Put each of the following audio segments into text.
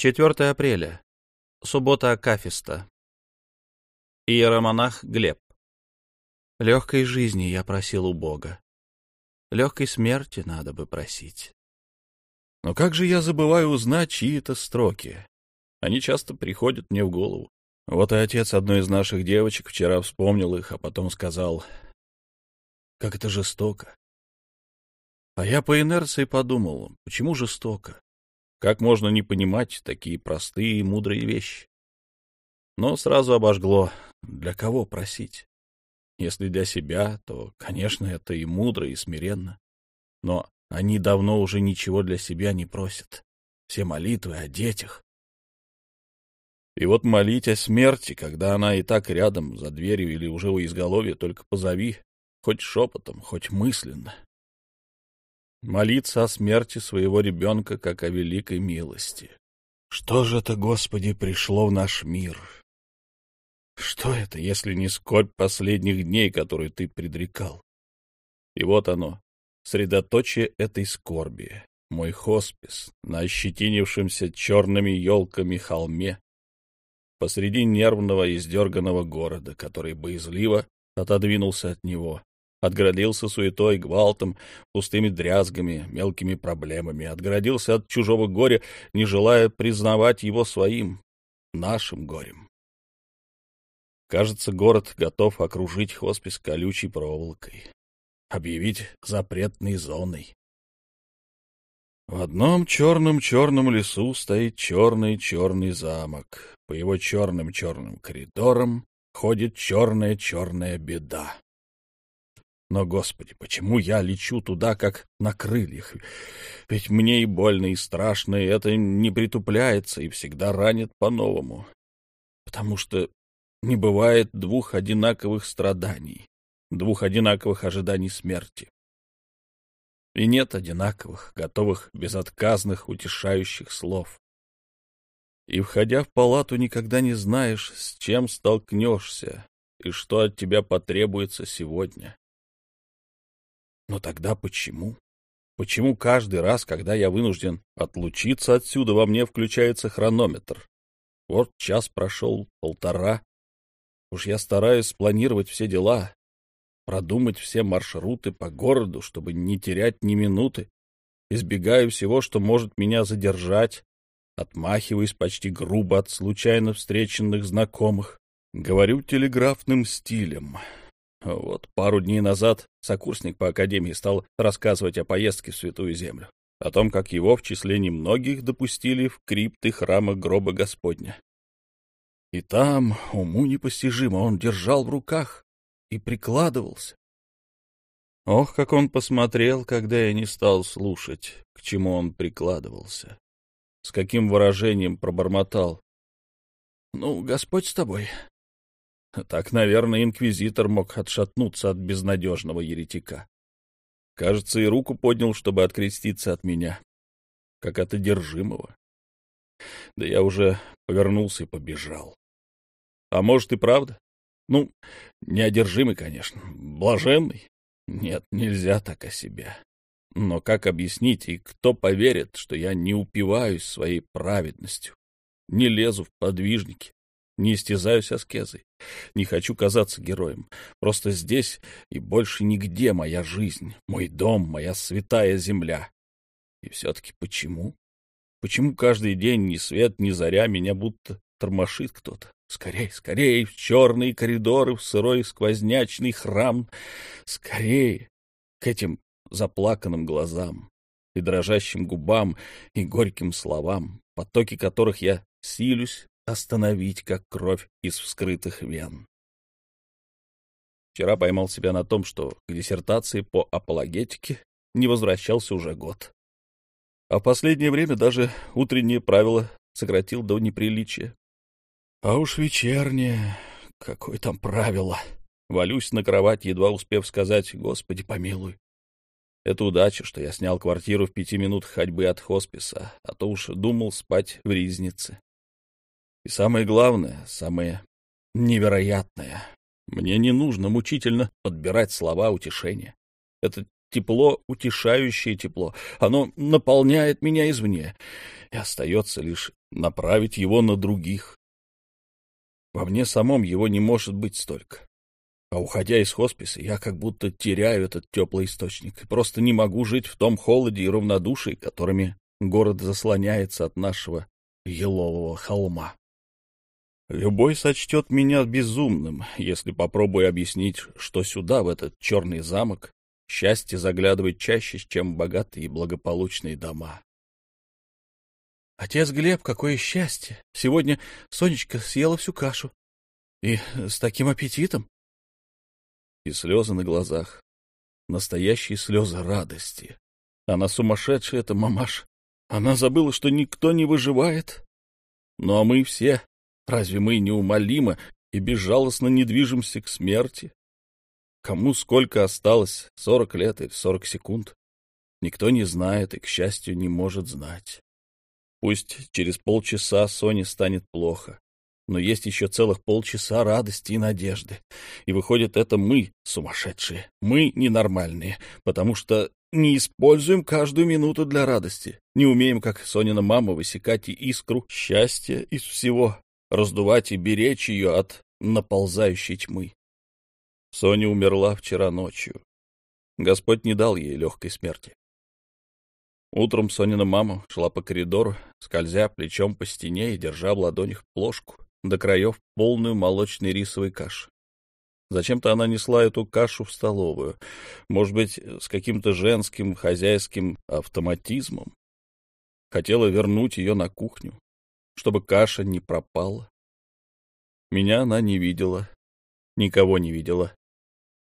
4 апреля. Суббота Акафиста. Иеромонах Глеб. Легкой жизни я просил у Бога. Легкой смерти надо бы просить. Но как же я забываю узнать чьи-то строки? Они часто приходят мне в голову. Вот и отец одной из наших девочек вчера вспомнил их, а потом сказал, как это жестоко. А я по инерции подумал, почему жестоко? Как можно не понимать такие простые и мудрые вещи? Но сразу обожгло, для кого просить? Если для себя, то, конечно, это и мудро, и смиренно. Но они давно уже ничего для себя не просят. Все молитвы о детях. И вот молить о смерти, когда она и так рядом, за дверью или уже у изголовья, только позови, хоть шепотом, хоть мысленно. Молиться о смерти своего ребенка, как о великой милости. Что же это, Господи, пришло в наш мир? Что это, если не скорбь последних дней, которую ты предрекал? И вот оно, средоточие этой скорби, мой хоспис на ощетинившемся черными елками холме, посреди нервного и сдерганного города, который боязливо отодвинулся от него, отгородился суетой, гвалтом, пустыми дрязгами, мелкими проблемами, отгородился от чужого горя, не желая признавать его своим, нашим горем. Кажется, город готов окружить хоспис колючей проволокой, объявить запретной зоной. В одном черном-черном лесу стоит черный-черный замок. По его черным-черным коридорам ходит черная-черная беда. Но, Господи, почему я лечу туда, как на крыльях? Ведь мне и больно, и страшно, и это не притупляется, и всегда ранит по-новому. Потому что не бывает двух одинаковых страданий, двух одинаковых ожиданий смерти. И нет одинаковых, готовых, безотказных, утешающих слов. И, входя в палату, никогда не знаешь, с чем столкнешься и что от тебя потребуется сегодня. Но тогда почему? Почему каждый раз, когда я вынужден отлучиться отсюда, во мне включается хронометр? Вот час прошел, полтора. Уж я стараюсь спланировать все дела, продумать все маршруты по городу, чтобы не терять ни минуты. Избегаю всего, что может меня задержать, отмахиваюсь почти грубо от случайно встреченных знакомых. Говорю телеграфным стилем. Вот пару дней назад сокурсник по академии стал рассказывать о поездке в Святую Землю, о том, как его в числе немногих допустили в крипты храма гроба Господня. И там, уму непостижимо, он держал в руках и прикладывался. Ох, как он посмотрел, когда я не стал слушать, к чему он прикладывался. С каким выражением пробормотал. — Ну, Господь с тобой. Так, наверное, инквизитор мог отшатнуться от безнадежного еретика. Кажется, и руку поднял, чтобы откреститься от меня, как от одержимого. Да я уже повернулся и побежал. А может и правда? Ну, неодержимый, конечно, блаженный. Нет, нельзя так о себе. Но как объяснить и кто поверит, что я не упиваюсь своей праведностью, не лезу в подвижники, не истязаюсь аскезой. Не хочу казаться героем. Просто здесь и больше нигде моя жизнь, мой дом, моя святая земля. И все-таки почему? Почему каждый день ни свет, ни заря меня будто тормошит кто-то? Скорей, скорей, в черные коридоры, в сырой сквознячный храм. Скорее, к этим заплаканным глазам и дрожащим губам и горьким словам, потоки которых я силюсь остановить, как кровь из вскрытых вен. Вчера поймал себя на том, что к диссертации по апологетике не возвращался уже год. А в последнее время даже утренние правила сократил до неприличия. А уж вечернее, какое там правило. Валюсь на кровать, едва успев сказать «Господи, помилуй». Это удача, что я снял квартиру в пяти минутах ходьбы от хосписа, а то уж думал спать в ризнице. И самое главное, самое невероятное, мне не нужно мучительно подбирать слова утешения. Это тепло, утешающее тепло. Оно наполняет меня извне, и остается лишь направить его на других. Во мне самом его не может быть столько. А уходя из хосписа, я как будто теряю этот теплый источник и просто не могу жить в том холоде и равнодушии, которыми город заслоняется от нашего елового холма. Любой сочтет меня безумным, если попробую объяснить, что сюда, в этот черный замок, счастье заглядывает чаще, чем богатые и благополучные дома. Отец Глеб, какое счастье! Сегодня Сонечка съела всю кашу. И с таким аппетитом. И слезы на глазах. Настоящие слезы радости. Она сумасшедшая, эта мамаш. Она забыла, что никто не выживает. Ну а мы все Разве мы неумолимо и безжалостно не движемся к смерти? Кому сколько осталось, сорок лет или сорок секунд? Никто не знает и, к счастью, не может знать. Пусть через полчаса Соне станет плохо, но есть еще целых полчаса радости и надежды. И выходит, это мы сумасшедшие, мы ненормальные, потому что не используем каждую минуту для радости, не умеем, как Сонина мама, высекать и искру счастья из всего, раздувать и беречь ее от наползающей тьмы. Соня умерла вчера ночью. Господь не дал ей легкой смерти. Утром Сонина мама шла по коридору, скользя плечом по стене и держа в ладонях плошку, до краев полную молочной рисовой каши. Зачем-то она несла эту кашу в столовую, может быть, с каким-то женским хозяйским автоматизмом. Хотела вернуть ее на кухню, чтобы каша не пропала. Меня она не видела, никого не видела.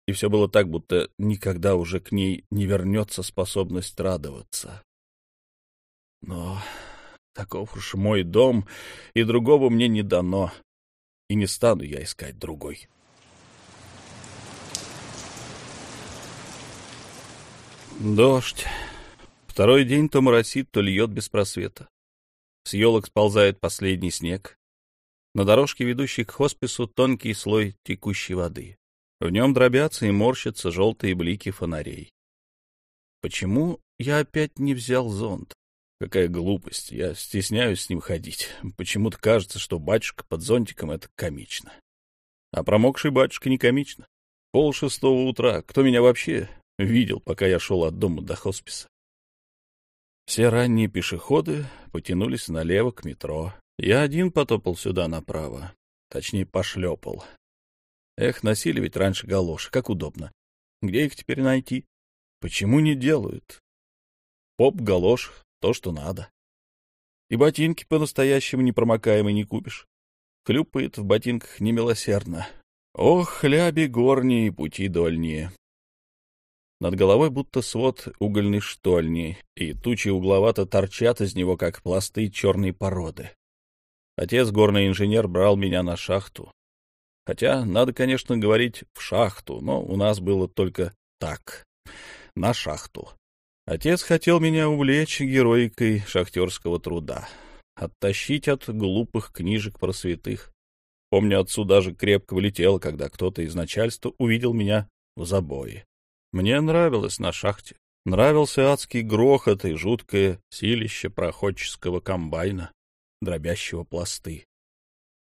И все было так, будто никогда уже к ней не вернется способность радоваться. Но таков уж мой дом, и другого мне не дано, и не стану я искать другой. Дождь. Второй день то моросит, то льет без просвета. С елок сползает последний снег. На дорожке, ведущей к хоспису, тонкий слой текущей воды. В нем дробятся и морщатся желтые блики фонарей. Почему я опять не взял зонт? Какая глупость, я стесняюсь с ним ходить. Почему-то кажется, что батюшка под зонтиком — это комично. А промокший батюшка не комично. Пол шестого утра. Кто меня вообще видел, пока я шел от дома до хосписа? Все ранние пешеходы потянулись налево к метро. Я один потопал сюда направо. Точнее, пошлепал. Эх, носили ведь раньше галоши. Как удобно. Где их теперь найти? Почему не делают? Поп-галош — то, что надо. И ботинки по-настоящему непромокаемые не купишь. Хлюпает в ботинках немилосердно. Ох, хляби горние, пути дольние. Над головой будто свод угольной штольни, и тучи угловато торчат из него, как пласты черной породы. Отец, горный инженер, брал меня на шахту. Хотя, надо, конечно, говорить в шахту, но у нас было только так, на шахту. Отец хотел меня увлечь героикой шахтерского труда, оттащить от глупых книжек про святых. Помню, отцу даже крепко влетело, когда кто-то из начальства увидел меня в забое. Мне нравилось на шахте. Нравился адский грохот и жуткое силище проходческого комбайна, дробящего пласты.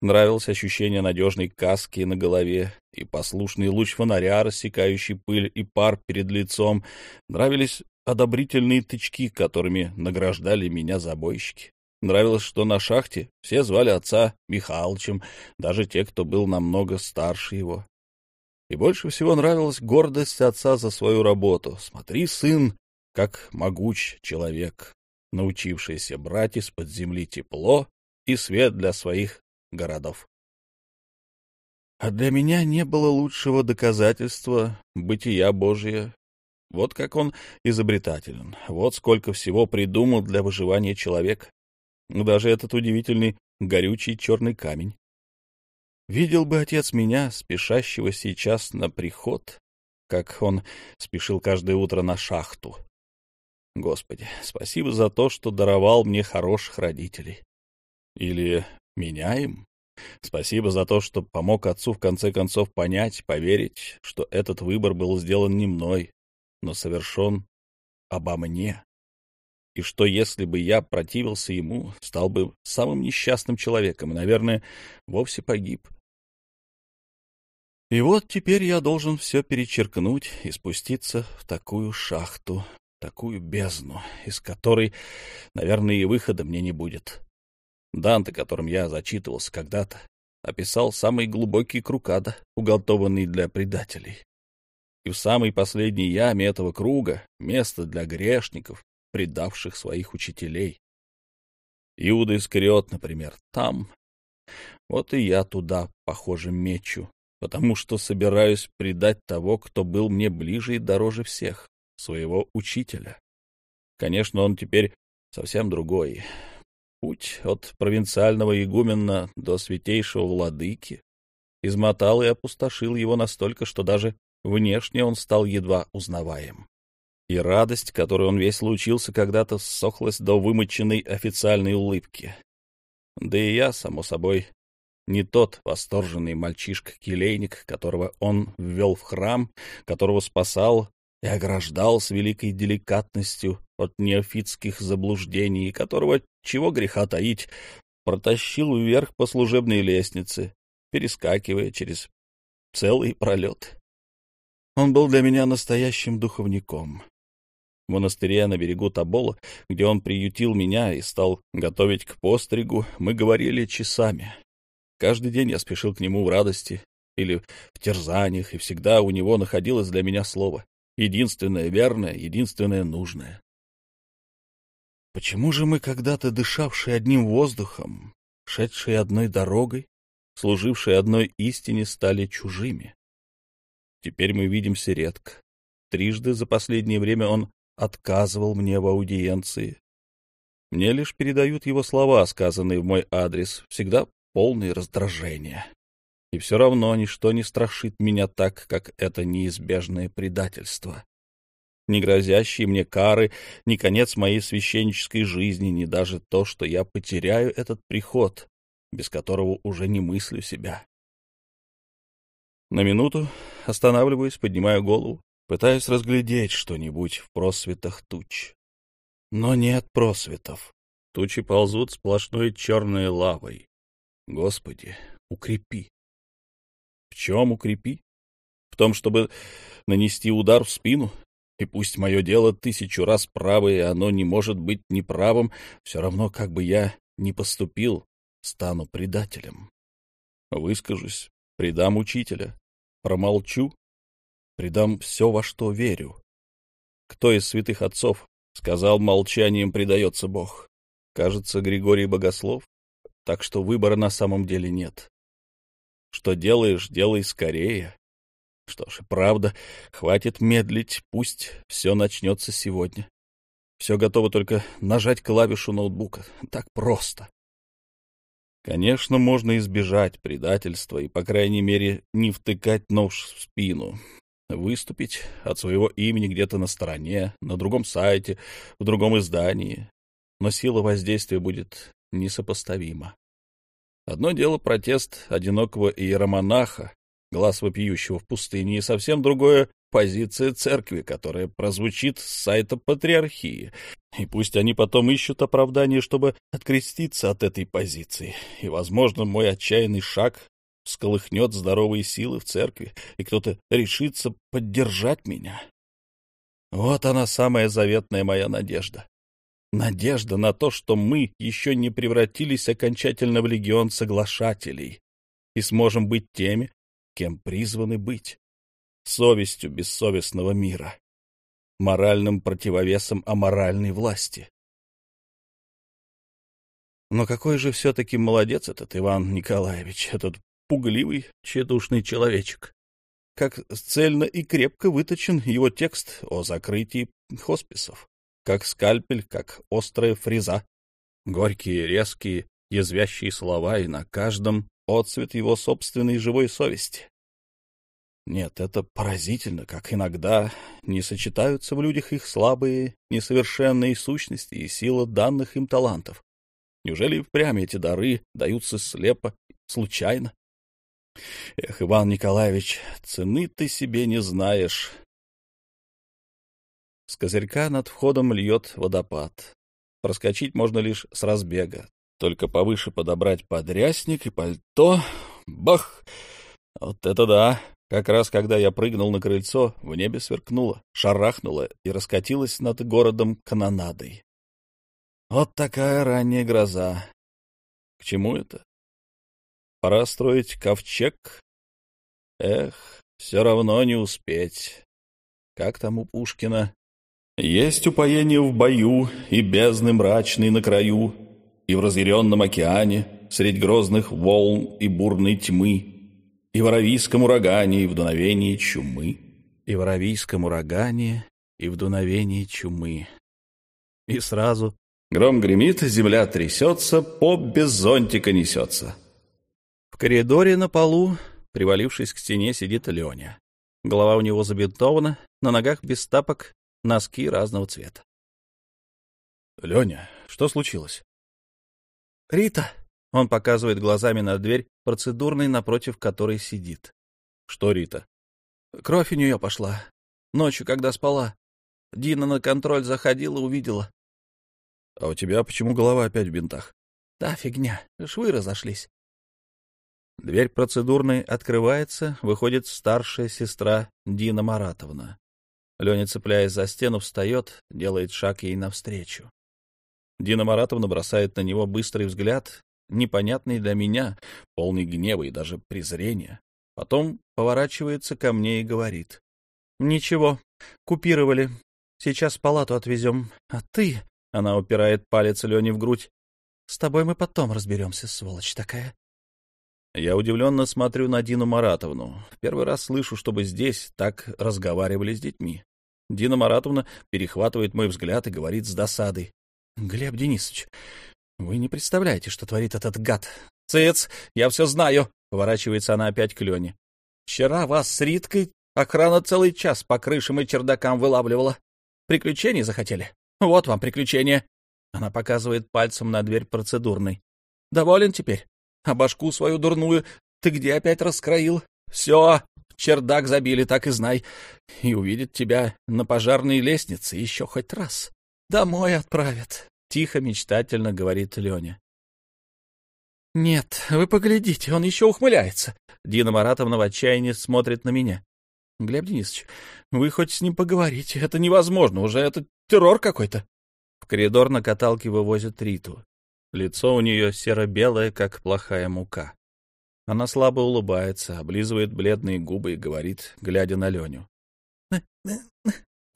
Нравилось ощущение надежной каски на голове и послушный луч фонаря, рассекающий пыль и пар перед лицом. Нравились одобрительные тычки, которыми награждали меня забойщики. Нравилось, что на шахте все звали отца Михалычем, даже те, кто был намного старше его. И больше всего нравилась гордость отца за свою работу. Смотри, сын, как могуч человек, научившийся брать из-под земли тепло и свет для своих городов. А для меня не было лучшего доказательства бытия Божия. Вот как он изобретателен, вот сколько всего придумал для выживания человека. Даже этот удивительный горючий черный камень. Видел бы отец меня, спешащего сейчас на приход, как он спешил каждое утро на шахту. Господи, спасибо за то, что даровал мне хороших родителей. Или меня им. Спасибо за то, что помог отцу в конце концов понять, поверить, что этот выбор был сделан не мной, но совершен обо мне. И что, если бы я противился ему, стал бы самым несчастным человеком и, наверное, вовсе погиб. И вот теперь я должен все перечеркнуть и спуститься в такую шахту, такую бездну, из которой, наверное, и выхода мне не будет. Данте, которым я зачитывался когда-то, описал самый глубокий круг ада, уготованный для предателей. И в самой последней яме этого круга место для грешников, предавших своих учителей. Иуда Искариот, например, там. Вот и я туда, похоже, мечу, потому что собираюсь предать того, кто был мне ближе и дороже всех, своего учителя. Конечно, он теперь совсем другой. Путь от провинциального игумена до святейшего владыки измотал и опустошил его настолько, что даже внешне он стал едва узнаваем. И радость, которой он весь учился когда-то, ссохлась до вымоченной официальной улыбки. Да и я, само собой, не тот восторженный мальчишка-келейник, которого он ввел в храм, которого спасал и ограждал с великой деликатностью от неофитских заблуждений, которого, чего греха таить, протащил вверх по служебной лестнице, перескакивая через целый пролет. Он был для меня настоящим духовником. В монастыре на берегу Табола, где он приютил меня и стал готовить к постригу, мы говорили часами. Каждый день я спешил к нему в радости или в терзаниях, и всегда у него находилось для меня слово. Единственное верное, единственное нужное. Почему же мы, когда-то дышавшие одним воздухом, шедшие одной дорогой, служившие одной истине, стали чужими? Теперь мы видимся редко. Трижды за последнее время он отказывал мне в аудиенции. Мне лишь передают его слова, сказанные в мой адрес, всегда полные раздражения. И все равно ничто не страшит меня так, как это неизбежное предательство. Ни грозящие мне кары, ни конец моей священнической жизни, ни даже то, что я потеряю этот приход, без которого уже не мыслю себя. На минуту останавливаюсь, поднимаю голову, пытаюсь разглядеть что-нибудь в просветах туч. Но нет просветов. Тучи ползут сплошной черной лавой. Господи, укрепи. В чем укрепи? В том, чтобы нанести удар в спину? И пусть мое дело тысячу раз правое, и оно не может быть неправым, все равно, как бы я ни поступил, стану предателем. Выскажусь, предам учителя, промолчу, предам все, во что верю. Кто из святых отцов сказал, молчанием предается Бог? Кажется, Григорий Богослов, так что выбора на самом деле нет. Что делаешь, делай скорее. Что ж, правда, хватит медлить, пусть все начнется сегодня. Все готово только нажать клавишу ноутбука. Так просто. Конечно, можно избежать предательства и, по крайней мере, не втыкать нож в спину. Выступить от своего имени где-то на стороне, на другом сайте, в другом издании. Но сила воздействия будет несопоставима. Одно дело протест одинокого иеромонаха, глаз вопиющего в пустыне, и совсем другое — позиция церкви, которая прозвучит с сайта патриархии. И пусть они потом ищут оправдание, чтобы откреститься от этой позиции. И, возможно, мой отчаянный шаг всколыхнет здоровые силы в церкви, и кто-то решится поддержать меня. Вот она, самая заветная моя надежда. Надежда на то, что мы еще не превратились окончательно в легион соглашателей и сможем быть теми, кем призваны быть. Совестью бессовестного мира. Моральным противовесом аморальной власти. Но какой же все-таки молодец этот Иван Николаевич, этот пугливый, тщедушный человечек. Как цельно и крепко выточен его текст о закрытии хосписов как скальпель, как острая фреза. Горькие, резкие, язвящие слова, и на каждом отцвет его собственной живой совести. Нет, это поразительно, как иногда не сочетаются в людях их слабые, несовершенные сущности и сила данных им талантов. Неужели впрямь эти дары даются слепо, случайно? Эх, Иван Николаевич, цены ты себе не знаешь. С козырька над входом льет водопад. Проскочить можно лишь с разбега. Только повыше подобрать подрясник и пальто. Бах! Вот это да! Как раз когда я прыгнул на крыльцо, в небе сверкнуло, шарахнуло и раскатилось над городом канонадой. Вот такая ранняя гроза. К чему это? Пора строить ковчег? Эх, все равно не успеть. Как там у Пушкина? Есть упоение в бою и бездны мрачный на краю, и в разъяренном океане, средь грозных волн и бурной тьмы, и в аравийском урагане, и в дуновении чумы. И в аравийском урагане, и в дуновении чумы. И сразу гром гремит, земля трясется, поп без зонтика несется. В коридоре на полу, привалившись к стене, сидит Леня. Голова у него забинтована, на ногах без тапок, носки разного цвета. — Леня, что случилось? — Рита, он показывает глазами на дверь, процедурной, напротив которой сидит. Что Рита? Кровь у нее пошла. Ночью, когда спала. Дина на контроль заходила, увидела. А у тебя почему голова опять в бинтах? Да, фигня. Швы разошлись. Дверь процедурной открывается, выходит старшая сестра Дина Маратовна. Леня, цепляясь за стену, встает, делает шаг ей навстречу. Дина Маратовна бросает на него быстрый взгляд непонятный для меня, полный гнева и даже презрения. Потом поворачивается ко мне и говорит. — Ничего, купировали. Сейчас палату отвезем. А ты... — она упирает палец Лене в грудь. — С тобой мы потом разберемся, сволочь такая. Я удивленно смотрю на Дину Маратовну. Первый раз слышу, чтобы здесь так разговаривали с детьми. Дина Маратовна перехватывает мой взгляд и говорит с досадой. — Глеб Денисович, вы не представляете, что творит этот гад. Цец, я все знаю, поворачивается она опять к Лене. Вчера вас с Риткой охрана целый час по крышам и чердакам вылавливала. Приключений захотели? Вот вам приключения. Она показывает пальцем на дверь процедурной. Доволен теперь? А башку свою дурную ты где опять раскроил? Все, чердак забили, так и знай. И увидит тебя на пожарной лестнице еще хоть раз. Домой отправят. — тихо, мечтательно говорит Леня. «Нет, вы поглядите, он еще ухмыляется!» Дина Маратовна в отчаянии смотрит на меня. «Глеб Денисович, вы хоть с ним поговорите, это невозможно, уже это террор какой-то!» В коридор на каталке вывозят Риту. Лицо у нее серо-белое, как плохая мука. Она слабо улыбается, облизывает бледные губы и говорит, глядя на Леню.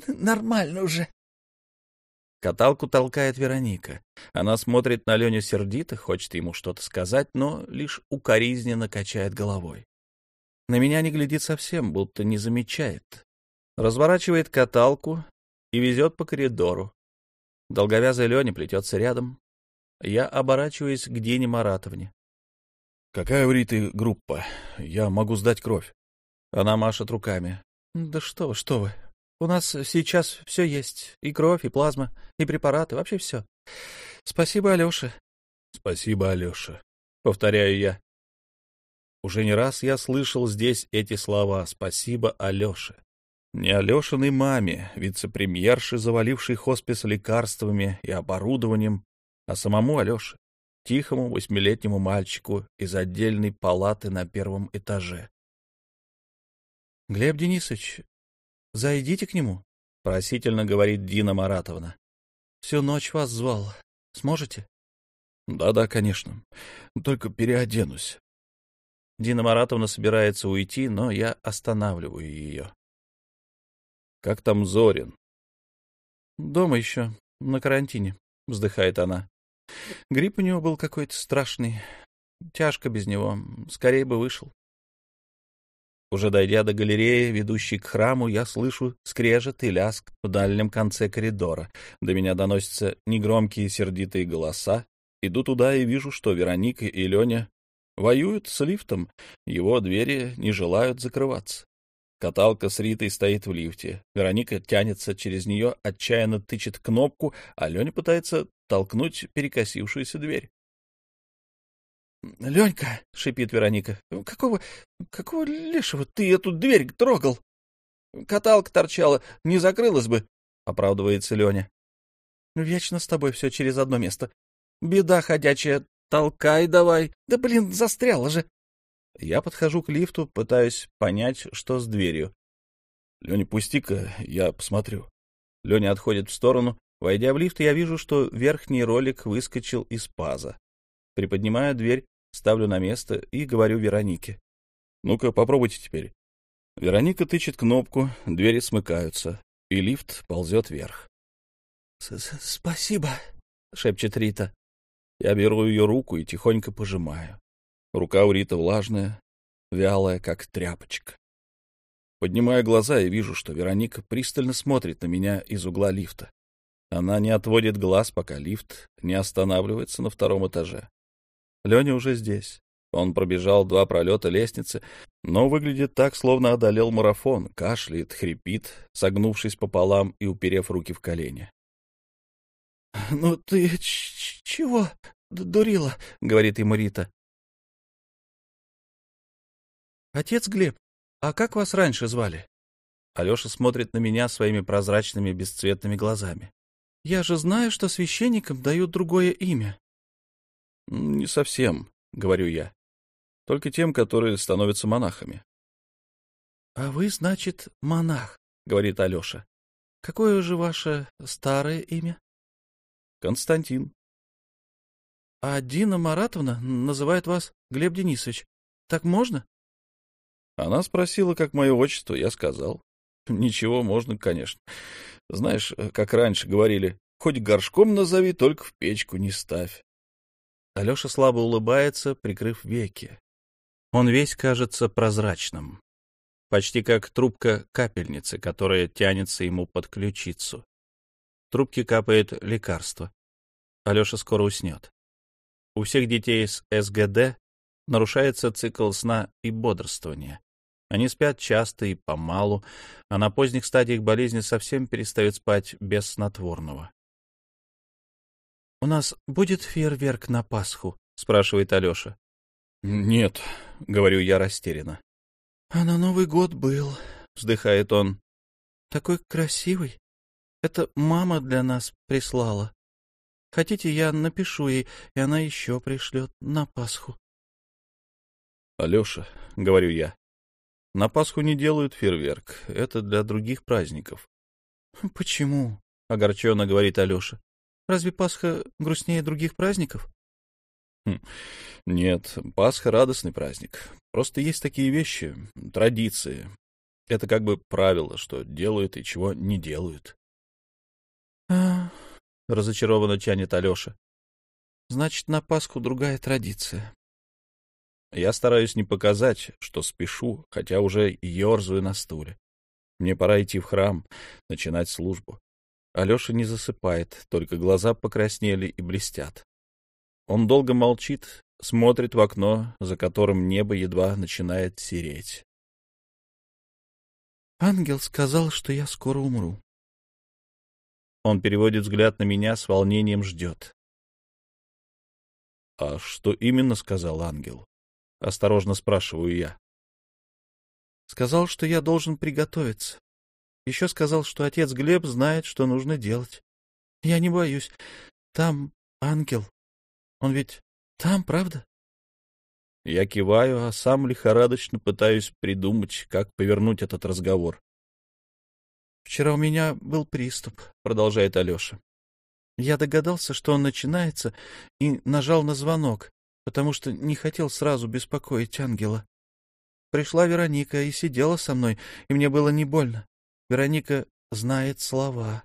«Нормально уже. Каталку толкает Вероника. Она смотрит на Леню сердито, хочет ему что-то сказать, но лишь укоризненно качает головой. На меня не глядит совсем, будто не замечает. Разворачивает каталку и везет по коридору. Долговязая Леня плетется рядом. Я оборачиваюсь к Дине Маратовне. — Какая у Риты группа? Я могу сдать кровь. Она машет руками. — Да что вы, что вы, у нас сейчас все есть. И кровь, и плазма, и препараты, вообще все. Спасибо, Алеша. Спасибо, Алеша. Повторяю я. Уже не раз я слышал здесь эти слова «Спасибо, Алёше». Не Алешиной маме, вице-премьерши, завалившей хоспис лекарствами и оборудованием, а самому Алёше, тихому восьмилетнему мальчику из отдельной палаты на первом этаже. — Глеб Денисович, Зайдите к нему, — просительно говорит Дина Маратовна. — Всю ночь вас звал. Сможете? Да, — Да-да, конечно. Только переоденусь. Дина Маратовна собирается уйти, но я останавливаю ее. — Как там Зорин? — Дома еще, на карантине, — вздыхает она. Грипп у него был какой-то страшный. Тяжко без него. Скорее бы вышел. Уже дойдя до галереи, ведущей к храму, я слышу скрежет и ляск в дальнем конце коридора. До меня доносятся негромкие сердитые голоса. Иду туда и вижу, что Вероника и Леня воюют с лифтом. Его двери не желают закрываться. Каталка с Ритой стоит в лифте. Вероника тянется через нее, отчаянно тычет кнопку, а Леня пытается толкнуть перекосившуюся дверь. — Ленька, — шипит Вероника, — какого, какого лешего ты эту дверь трогал? Каталка торчала, не закрылась бы. — оправдывается Леня. «Вечно с тобой все через одно место. Беда ходячая, толкай давай. Да, блин, застряла же!» Я подхожу к лифту, пытаюсь понять, что с дверью. «Леня, пусти-ка, я посмотрю». Леня отходит в сторону. Войдя в лифт, я вижу, что верхний ролик выскочил из паза. Приподнимаю дверь, ставлю на место и говорю Веронике. «Ну-ка, попробуйте теперь». Вероника тычет кнопку, двери смыкаются, и лифт ползет вверх. «Спасибо», — шепчет Рита. Я беру ее руку и тихонько пожимаю. Рука у Риты влажная, вялая, как тряпочка. Поднимаю глаза и вижу, что Вероника пристально смотрит на меня из угла лифта. Она не отводит глаз, пока лифт не останавливается на втором этаже. Леня уже здесь. Он пробежал два пролета лестницы, но выглядит так, словно одолел марафон, кашляет, хрипит, согнувшись пополам и уперев руки в колени. — Ну ты чего, дурила? — говорит ему Рита. — Отец Глеб, а как вас раньше звали? Алеша смотрит на меня своими прозрачными бесцветными глазами. — Я же знаю, что священникам дают другое имя. — Не совсем, — говорю я. — Только тем, которые становятся монахами. — А вы, значит, монах, — говорит Алеша. — Какое же ваше старое имя? — Константин. — А Дина Маратовна называет вас Глеб Денисович. Так можно? Она спросила, как мое отчество, я сказал. Ничего, можно, конечно. Знаешь, как раньше говорили, хоть горшком назови, только в печку не ставь. Алеша слабо улыбается, прикрыв веки. Он весь кажется прозрачным, почти как трубка капельницы, которая тянется ему под ключицу. Трубке капает лекарство. Алеша скоро уснет. У всех детей с СГД нарушается цикл сна и бодрствования. Они спят часто и помалу, а на поздних стадиях болезни совсем перестают спать без снотворного. — У нас будет фейерверк на Пасху? — спрашивает Алеша. — Нет, — говорю я растерянно. — А на Новый год был, — вздыхает он. — Такой красивый. Это мама для нас прислала. Хотите, я напишу ей, и она еще пришлет на Пасху. — Алеша, — говорю я, на Пасху не делают фейерверк. Это для других праздников. — Почему? — огорченно говорит Алеша. — Разве Пасха грустнее других праздников? Хм, — Нет, Пасха — радостный праздник. Просто есть такие вещи, традиции. Это как бы правило, что делают и чего не делают. — А, — разочарованно тянет Алеша. — Значит, на Пасху другая традиция. Я стараюсь не показать, что спешу, хотя уже ерзаю на стуле. Мне пора идти в храм, начинать службу. Алеша не засыпает, только глаза покраснели и блестят. Он долго молчит, смотрит в окно, за которым небо едва начинает сереть. «Ангел сказал, что я скоро умру». Он переводит взгляд на меня, с волнением ждет. «А что именно сказал ангел?» — осторожно спрашиваю я. Сказал, что я должен приготовиться. Еще сказал, что отец Глеб знает, что нужно делать. Я не боюсь. Там ангел. Он ведь там, правда? Я киваю, а сам лихорадочно пытаюсь придумать, как повернуть этот разговор. «Вчера у меня был приступ», — продолжает Алеша. Я догадался, что он начинается, и нажал на звонок потому что не хотел сразу беспокоить ангела. Пришла Вероника и сидела со мной, и мне было не больно. Вероника знает слова.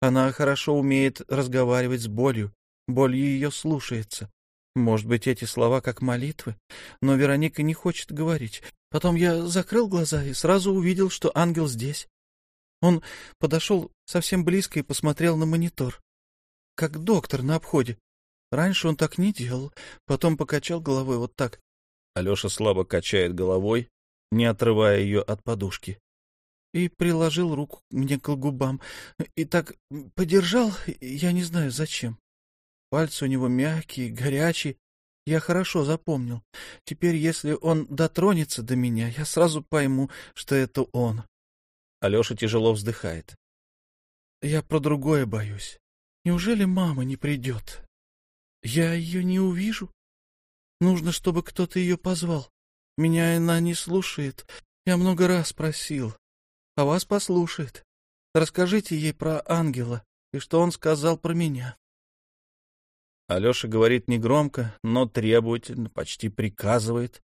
Она хорошо умеет разговаривать с болью, боль ее слушается. Может быть, эти слова как молитвы, но Вероника не хочет говорить. Потом я закрыл глаза и сразу увидел, что ангел здесь. Он подошел совсем близко и посмотрел на монитор, как доктор на обходе. Раньше он так не делал, потом покачал головой вот так. Алеша слабо качает головой, не отрывая ее от подушки. И приложил руку мне к губам. И так подержал, я не знаю зачем. Пальцы у него мягкие, горячие. Я хорошо запомнил. Теперь, если он дотронется до меня, я сразу пойму, что это он. Алеша тяжело вздыхает. я про другое боюсь. Неужели мама не придет? Я ее не увижу. Нужно, чтобы кто-то ее позвал. Меня она не слушает. Я много раз просил. А вас послушает. Расскажите ей про ангела и что он сказал про меня. Алеша говорит негромко, но требовательно, почти приказывает,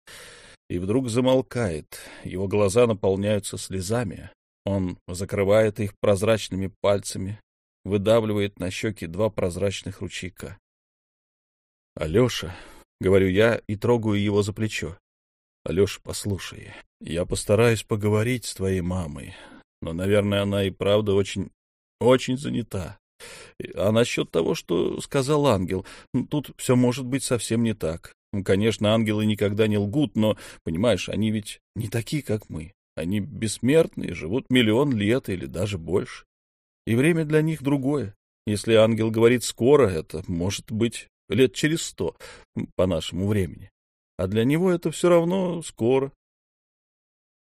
и вдруг замолкает. Его глаза наполняются слезами. Он закрывает их прозрачными пальцами, выдавливает на щеки два прозрачных ручейка. — Алеша, — говорю я и трогаю его за плечо. — Алеша, послушай, я постараюсь поговорить с твоей мамой, но, наверное, она и правда очень, очень занята. А насчет того, что сказал ангел, ну, тут все может быть совсем не так. Конечно, ангелы никогда не лгут, но, понимаешь, они ведь не такие, как мы. Они бессмертные, живут миллион лет или даже больше. И время для них другое. Если ангел говорит «скоро», это может быть лет через сто по нашему времени. А для него это все равно скоро.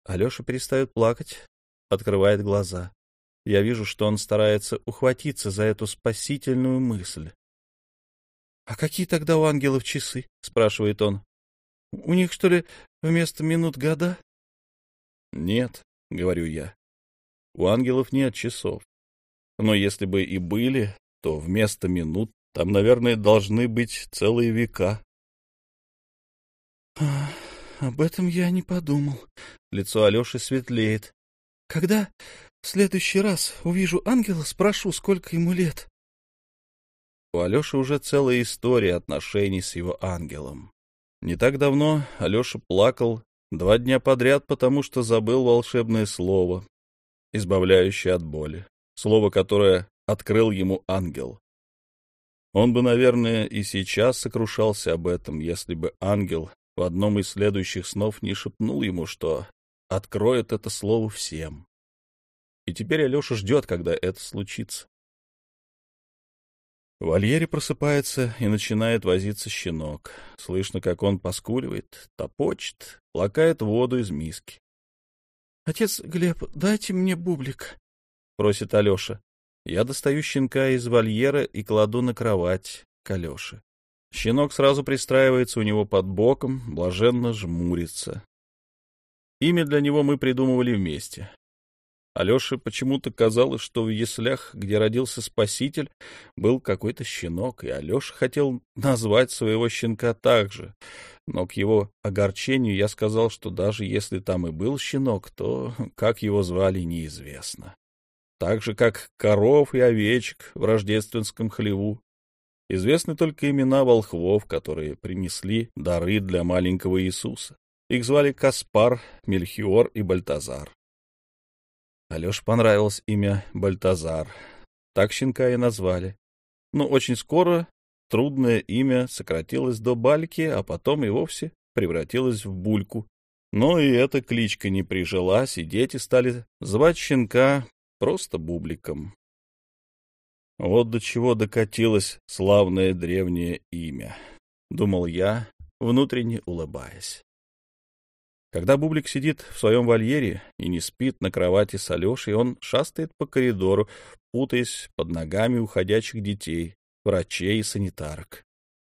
Алеша перестает плакать, открывает глаза. Я вижу, что он старается ухватиться за эту спасительную мысль. — А какие тогда у ангелов часы? — спрашивает он. — У них, что ли, вместо минут года? — Нет, — говорю я. У ангелов нет часов. Но если бы и были, то вместо минут там, наверное, должны быть целые века. А, — Об этом я не подумал. Лицо Алеши светлеет. — Когда в следующий раз увижу ангела, спрошу, сколько ему лет. У Алеши уже целая история отношений с его ангелом. Не так давно Алеша плакал два дня подряд, потому что забыл волшебное слово, избавляющее от боли, слово, которое открыл ему ангел. Он бы, наверное, и сейчас сокрушался об этом, если бы ангел в одном из следующих снов не шепнул ему, что откроет это слово всем. И теперь Алеша ждет, когда это случится. В вольере просыпается и начинает возиться щенок. Слышно, как он поскуливает, топочет, лакает воду из миски. — Отец Глеб, дайте мне бублик, — просит Алеша. Я достаю щенка из вольера и кладу на кровать к Алёше. Щенок сразу пристраивается у него под боком, блаженно жмурится. Имя для него мы придумывали вместе. Алёше почему-то казалось, что в яслях, где родился Спаситель, был какой-то щенок, и Алёша хотел назвать своего щенка так же. Но к его огорчению я сказал, что даже если там и был щенок, то как его звали, неизвестно. Так же, как коров и овечек в рождественском хлеву. Известны только имена волхвов, которые принесли дары для маленького Иисуса. Их звали Каспар, Мельхиор и Бальтазар. Алёше понравилось имя Бальтазар. Так щенка и назвали. Но очень скоро трудное имя сократилось до Бальки, а потом и вовсе превратилось в Бульку. Но и эта кличка не прижилась, и дети стали звать щенка просто Бубликом. Вот до чего докатилось славное древнее имя, — думал я, внутренне улыбаясь. Когда Бублик сидит в своем вольере и не спит на кровати с Алешей, он шастает по коридору, путаясь под ногами уходящих детей, врачей и санитарок.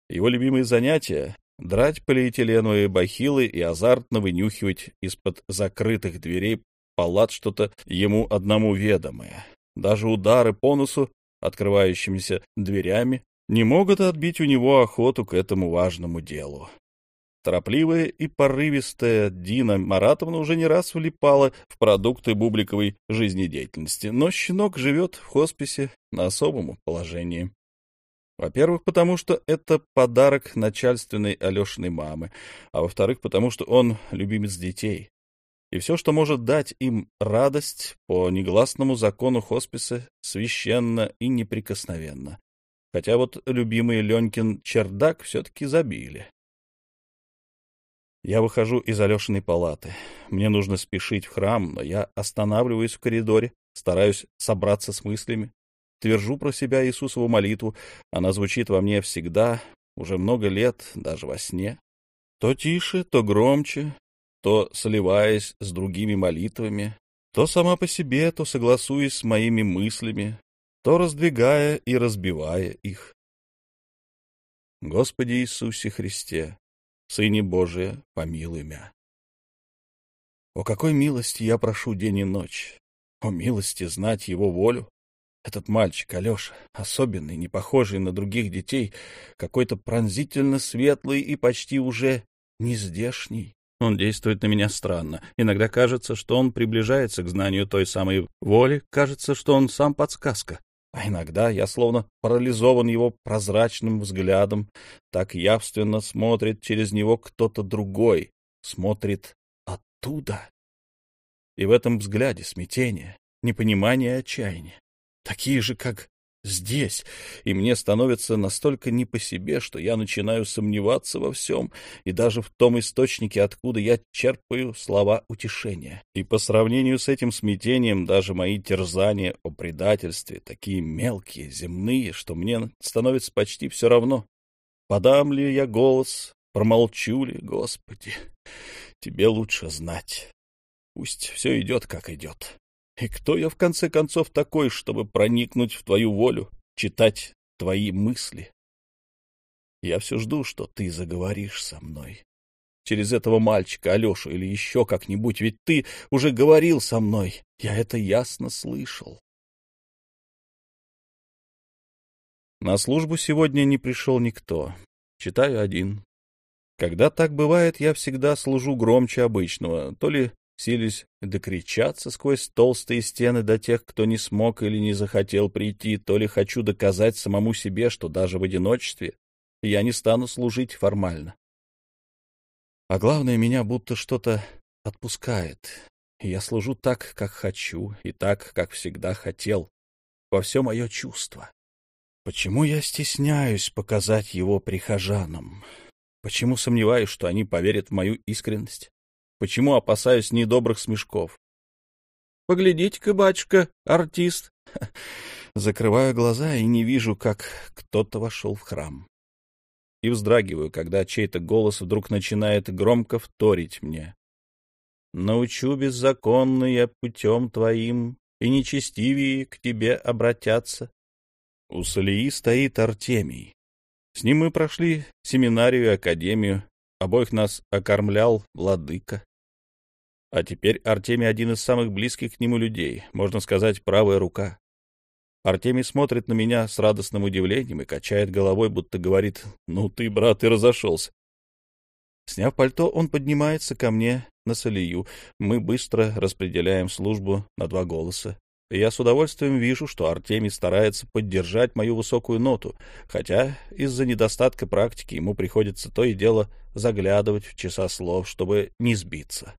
Его любимые занятия — драть полиэтиленовые бахилы и азартно вынюхивать из-под закрытых дверей палат что-то ему одному ведомое. Даже удары по носу открывающимися дверями не могут отбить у него охоту к этому важному делу. Торопливая и порывистая Дина Маратовна уже не раз влипала в продукты бубликовой жизнедеятельности, но щенок живет в хосписе на особом положении. Во-первых, потому что это подарок начальственной Алешиной мамы, а во-вторых, потому что он любимец детей. И все, что может дать им радость по негласному закону хосписа, священно и неприкосновенно. Хотя вот любимый Ленькин чердак все-таки забили. Я выхожу из Алешиной палаты. Мне нужно спешить в храм, но я останавливаюсь в коридоре, стараюсь собраться с мыслями. Твержу про себя Иисусову молитву. Она звучит во мне всегда, уже много лет, даже во сне. То тише, то громче, то сливаясь с другими молитвами, то сама по себе, то согласуясь с моими мыслями. то раздвигая и разбивая их. Господи Иисусе Христе, Сыне Божия, помилуй мя. О какой милости я прошу день и ночь! О милости знать его волю! Этот мальчик, Алеша, особенный, не похожий на других детей, какой-то пронзительно светлый и почти уже нездешний. Он действует на меня странно. Иногда кажется, что он приближается к знанию той самой воли, кажется, что он сам подсказка. А иногда я словно парализован его прозрачным взглядом, так явственно смотрит через него кто-то другой, смотрит оттуда. И в этом взгляде смятение, непонимание и отчаяние такие же, как здесь, и мне становится настолько не по себе, что я начинаю сомневаться во всем и даже в том источнике, откуда я черпаю слова утешения. И по сравнению с этим смятением даже мои терзания о предательстве такие мелкие, земные, что мне становится почти все равно. Подам ли я голос, промолчу ли, Господи, тебе лучше знать. Пусть все идет, как идет. И кто я, в конце концов, такой, чтобы проникнуть в твою волю, читать твои мысли? Я все жду, что ты заговоришь со мной. Через этого мальчика, Алешу, или еще как-нибудь, ведь ты уже говорил со мной. Я это ясно слышал. На службу сегодня не пришел никто. Читаю один. Когда так бывает, я всегда служу громче обычного, то ли сились докричаться сквозь толстые стены до тех, кто не смог или не захотел прийти, то ли хочу доказать самому себе, что даже в одиночестве я не стану служить формально. А главное, меня будто что-то отпускает, и я служу так, как хочу, и так, как всегда хотел, во все мое чувство. Почему я стесняюсь показать его прихожанам? Почему сомневаюсь, что они поверят в мою искренность? Почему опасаюсь недобрых смешков? Поглядите-ка, батюшка, артист. Закрываю глаза и не вижу, как кто-то вошел в храм. И вздрагиваю, когда чей-то голос вдруг начинает громко вторить мне. Научу беззаконные путем твоим, и нечестивее к тебе обратятся. У Салии стоит Артемий. С ним мы прошли семинарию и академию, обоих нас окормлял владыка. А теперь Артемий один из самых близких к нему людей, можно сказать, правая рука. Артемий смотрит на меня с радостным удивлением и качает головой, будто говорит, «Ну ты, брат, и разошелся». Сняв пальто, он поднимается ко мне на солью. Мы быстро распределяем службу на два голоса. И я с удовольствием вижу, что Артемий старается поддержать мою высокую ноту, хотя из-за недостатка практики ему приходится то и дело заглядывать в часа слов, чтобы не сбиться.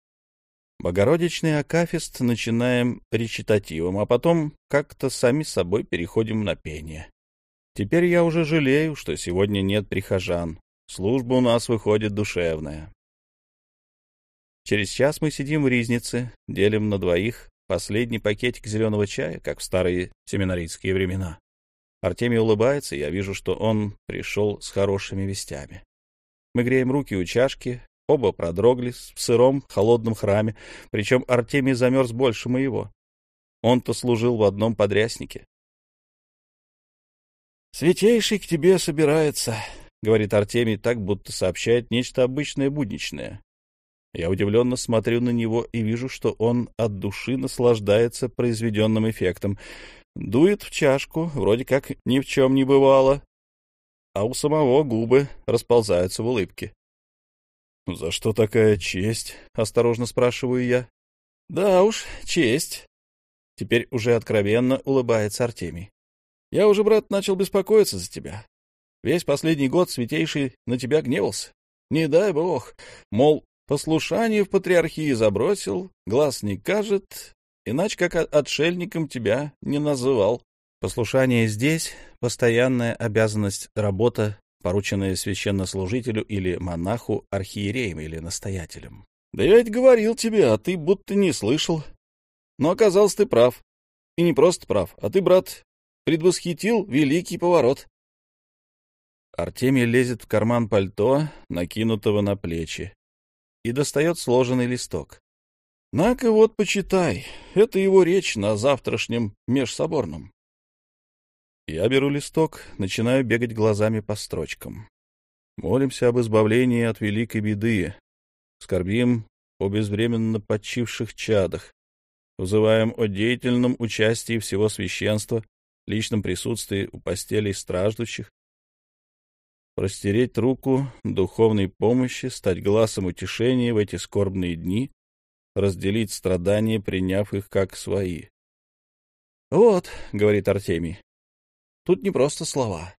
Богородичный акафист начинаем речитативом, а потом как-то сами собой переходим на пение. Теперь я уже жалею, что сегодня нет прихожан. Служба у нас выходит душевная. Через час мы сидим в ризнице, делим на двоих последний пакетик зеленого чая, как в старые семинарийские времена. Артемий улыбается, и я вижу, что он пришел с хорошими вестями. Мы греем руки у чашки, Оба продрогли в сыром, холодном храме, причем Артемий замерз больше моего. Он-то служил в одном подряснике. «Святейший к тебе собирается», — говорит Артемий так, будто сообщает нечто обычное будничное. Я удивленно смотрю на него и вижу, что он от души наслаждается произведенным эффектом. Дует в чашку, вроде как ни в чем не бывало, а у самого губы расползаются в улыбке. «За что такая честь?» — осторожно спрашиваю я. «Да уж, честь». Теперь уже откровенно улыбается Артемий. «Я уже, брат, начал беспокоиться за тебя. Весь последний год Святейший на тебя гневался. Не дай бог. Мол, послушание в патриархии забросил, глаз не кажет, иначе как отшельником тебя не называл. Послушание здесь — постоянная обязанность работа порученное священнослужителю или монаху, архиереем или настоятелем. Да я ведь говорил тебе, а ты будто не слышал. Но оказался ты прав. И не просто прав, а ты, брат, предвосхитил великий поворот. Артемий лезет в карман пальто, накинутого на плечи, и достает сложенный листок. На-ка вот почитай, это его речь на завтрашнем межсоборном. Я беру листок, начинаю бегать глазами по строчкам. Молимся об избавлении от великой беды. Скорбим о безвременно почивших чадах. Взываем о деятельном участии всего священства, личном присутствии у постелей страждущих. Простереть руку духовной помощи, стать глазом утешения в эти скорбные дни, разделить страдания, приняв их как свои. — Вот, — говорит Артемий, — тут не просто слова.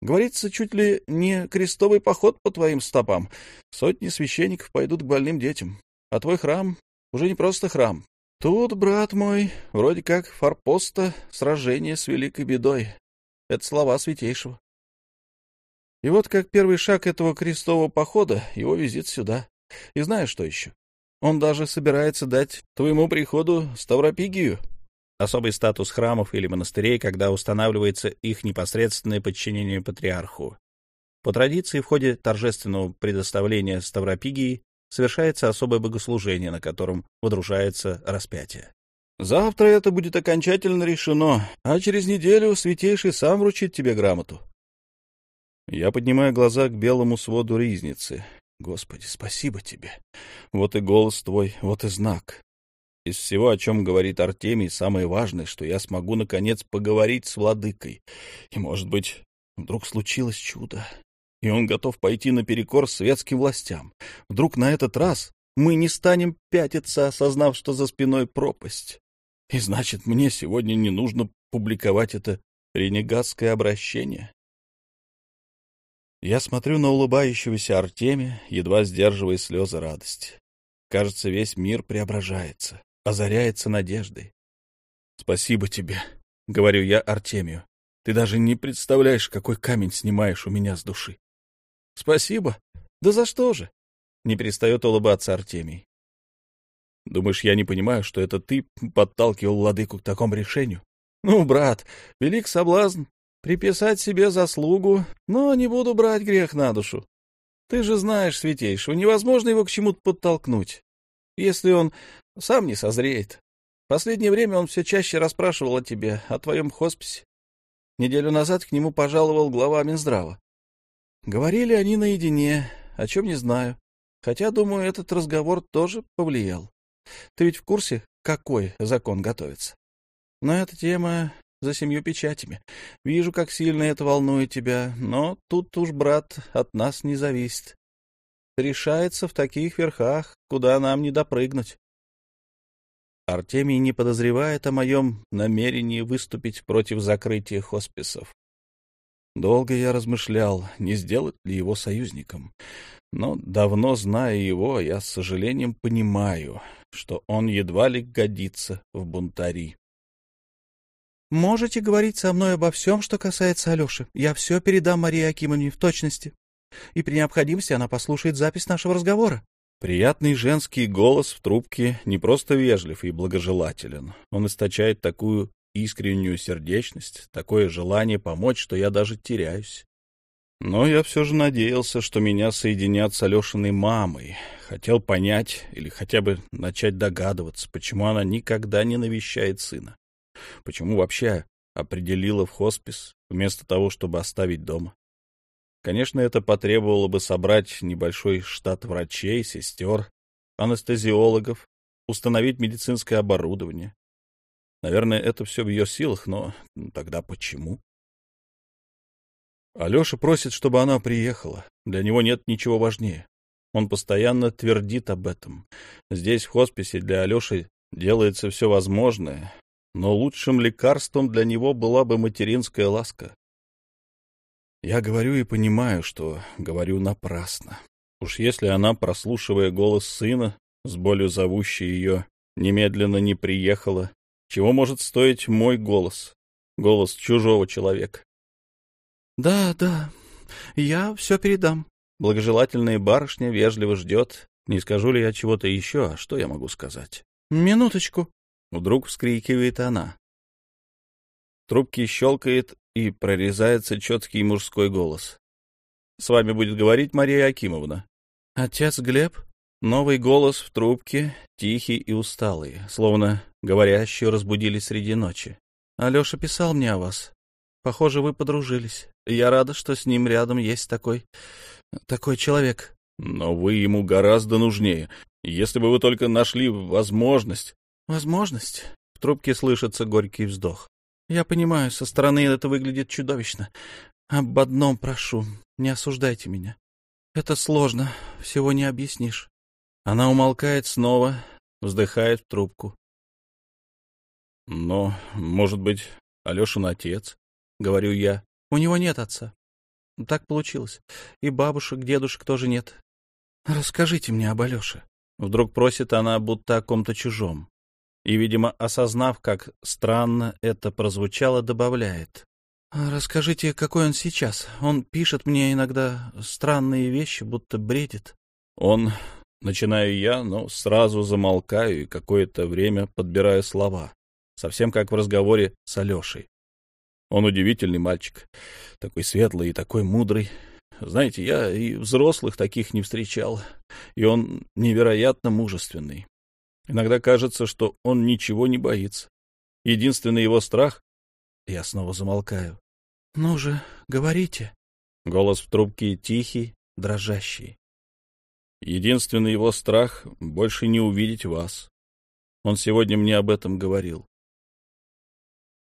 Говорится, чуть ли не крестовый поход по твоим стопам. Сотни священников пойдут к больным детям. А твой храм уже не просто храм. Тут, брат мой, вроде как форпоста сражение с великой бедой. Это слова святейшего. И вот как первый шаг этого крестового похода его визит сюда. И знаешь, что еще? Он даже собирается дать твоему приходу Ставропигию, особый статус храмов или монастырей, когда устанавливается их непосредственное подчинение патриарху. По традиции, в ходе торжественного предоставления Ставропигии совершается особое богослужение, на котором водружается распятие. Завтра это будет окончательно решено, а через неделю Святейший сам вручит тебе грамоту. Я поднимаю глаза к белому своду ризницы. Господи, спасибо тебе. Вот и голос твой, вот и знак. Из всего, о чем говорит Артемий, самое важное, что я смогу, наконец, поговорить с владыкой. И, может быть, вдруг случилось чудо, и он готов пойти наперекор светским властям. Вдруг на этот раз мы не станем пятиться, осознав, что за спиной пропасть. И значит, мне сегодня не нужно публиковать это ренегатское обращение. Я смотрю на улыбающегося Артемия, едва сдерживая слезы радости. Кажется, весь мир преображается озаряется надеждой. — Спасибо тебе, — говорю я Артемию. Ты даже не представляешь, какой камень снимаешь у меня с души. — Спасибо? Да за что же? — не перестает улыбаться Артемий. — Думаешь, я не понимаю, что это ты подталкивал владыку к такому решению? Ну, брат, велик соблазн приписать себе заслугу, но не буду брать грех на душу. Ты же знаешь, святейшего, невозможно его к чему-то подтолкнуть. Если он сам не созреет. Последнее время он все чаще расспрашивал о тебе, о твоем хосписе. Неделю назад к нему пожаловал глава Минздрава. Говорили они наедине, о чем не знаю. Хотя, думаю, этот разговор тоже повлиял. Ты ведь в курсе, какой закон готовится? Но эта тема за семью печатями. Вижу, как сильно это волнует тебя, но тут уж, брат, от нас не зависит. Решается в таких верхах, куда нам не допрыгнуть. Артемий не подозревает о моем намерении выступить против закрытия хосписов. Долго я размышлял, не сделать ли его союзником. Но, давно зная его, я с сожалением понимаю, что он едва ли годится в бунтари. «Можете говорить со мной обо всем, что касается Алеши. Я все передам Марии Акимовне в точности. И при необходимости она послушает запись нашего разговора». Приятный женский голос в трубке не просто вежлив и благожелателен. Он источает такую искреннюю сердечность, такое желание помочь, что я даже теряюсь. Но я все же надеялся, что меня соединят с Алешиной мамой. Хотел понять или хотя бы начать догадываться, почему она никогда не навещает сына. Почему вообще определила в хоспис, вместо того, чтобы оставить дома. Конечно, это потребовало бы собрать небольшой штат врачей, сестер, анестезиологов, установить медицинское оборудование. Наверное, это все в ее силах, но тогда почему? Алеша просит, чтобы она приехала. Для него нет ничего важнее. Он постоянно твердит об этом. Здесь, в хосписе, для Алеши делается все возможное, но лучшим лекарством для него была бы материнская ласка. Я говорю и понимаю, что говорю напрасно. Уж если она, прослушивая голос сына, с болью зовущей ее, немедленно не приехала, чего может стоить мой голос, голос чужого человека? — Да, да, я все передам. Благожелательная барышня вежливо ждет. Не скажу ли я чего-то еще, а что я могу сказать? — Минуточку. Вдруг вскрикивает она. Трубки щелкает и прорезается четкий мужской голос. «С вами будет говорить Мария Акимовна». «Отец Глеб?» Новый голос в трубке, тихий и усталый, словно говорящие разбудили среди ночи. «Алеша писал мне о вас. Похоже, вы подружились. Я рада, что с ним рядом есть такой... такой человек. Но вы ему гораздо нужнее. Если бы вы только нашли возможность... Возможность? В трубке слышится горький вздох. Я понимаю, со стороны это выглядит чудовищно. Об одном прошу, не осуждайте меня. Это сложно, всего не объяснишь. Она умолкает снова, вздыхает в трубку. Но, может быть, Алешин отец, — говорю я. У него нет отца. Так получилось. И бабушек, дедушек тоже нет. Расскажите мне об Алёше. Вдруг просит она, будто о ком-то чужом. И, видимо, осознав, как странно это прозвучало, добавляет. «Расскажите, какой он сейчас? Он пишет мне иногда странные вещи, будто бредит». «Он...» — начинаю я, но сразу замолкаю и какое-то время подбираю слова. Совсем как в разговоре с Алешей. Он удивительный мальчик, такой светлый и такой мудрый. Знаете, я и взрослых таких не встречал, и он невероятно мужественный. Иногда кажется, что он ничего не боится. Единственный его страх... Я снова замолкаю. — Ну же, говорите. Голос в трубке тихий, дрожащий. Единственный его страх — больше не увидеть вас. Он сегодня мне об этом говорил.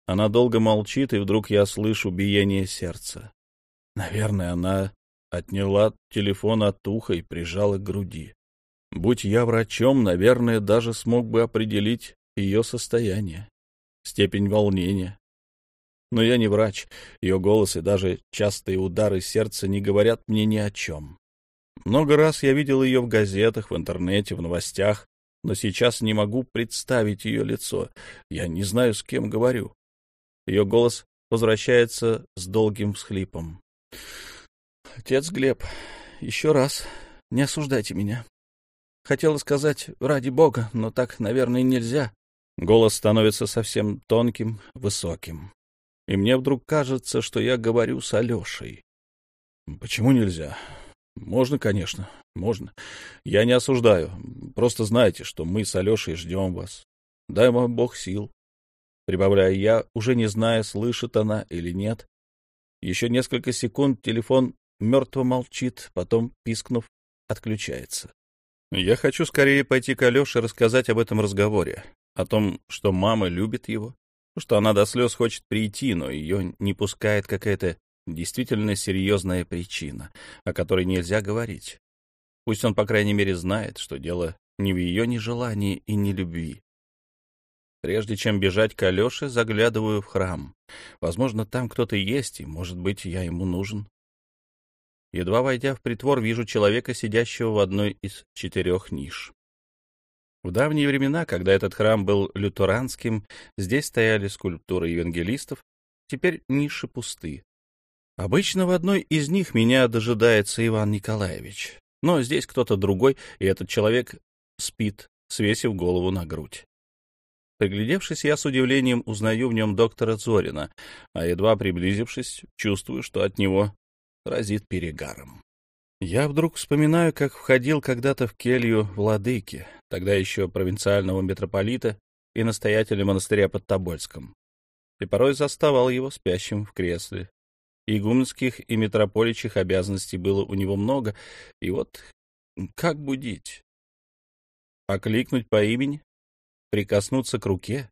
Она долго молчит, и вдруг я слышу биение сердца. Наверное, она отняла телефон от уха и прижала к груди. Будь я врачом, наверное, даже смог бы определить ее состояние, степень волнения. Но я не врач, ее голос и даже частые удары сердца не говорят мне ни о чем. Много раз я видел ее в газетах, в интернете, в новостях, но сейчас не могу представить ее лицо. Я не знаю, с кем говорю. Ее голос возвращается с долгим всхлипом. — Отец Глеб, еще раз не осуждайте меня. Хотела сказать «ради Бога», но так, наверное, нельзя. Голос становится совсем тонким, высоким. И мне вдруг кажется, что я говорю с Алешей. Почему нельзя? Можно, конечно, можно. Я не осуждаю. Просто знайте, что мы с Алешей ждем вас. Дай вам Бог сил. Прибавляю я, уже не зная, слышит она или нет. Еще несколько секунд телефон мертво молчит, потом, пискнув, отключается. Я хочу скорее пойти к Алёше рассказать об этом разговоре, о том, что мама любит его, что она до слез хочет прийти, но ее не пускает какая-то действительно серьезная причина, о которой нельзя говорить. Пусть он, по крайней мере, знает, что дело не в ее нежелании и не любви, Прежде чем бежать к Алёше, заглядываю в храм. Возможно, там кто-то есть, и, может быть, я ему нужен. Едва войдя в притвор, вижу человека, сидящего в одной из четырех ниш. В давние времена, когда этот храм был лютеранским, здесь стояли скульптуры евангелистов, теперь ниши пусты. Обычно в одной из них меня дожидается Иван Николаевич. Но здесь кто-то другой, и этот человек спит, свесив голову на грудь. Приглядевшись, я с удивлением узнаю в нем доктора Зорина, а едва приблизившись, чувствую, что от него разит перегаром. Я вдруг вспоминаю, как входил когда-то в келью владыки, тогда еще провинциального митрополита и настоятеля монастыря под Тобольском, и порой заставал его спящим в кресле. Игуменских и митрополичьих обязанностей было у него много, и вот как будить? Окликнуть по имени? прикоснуться к руке.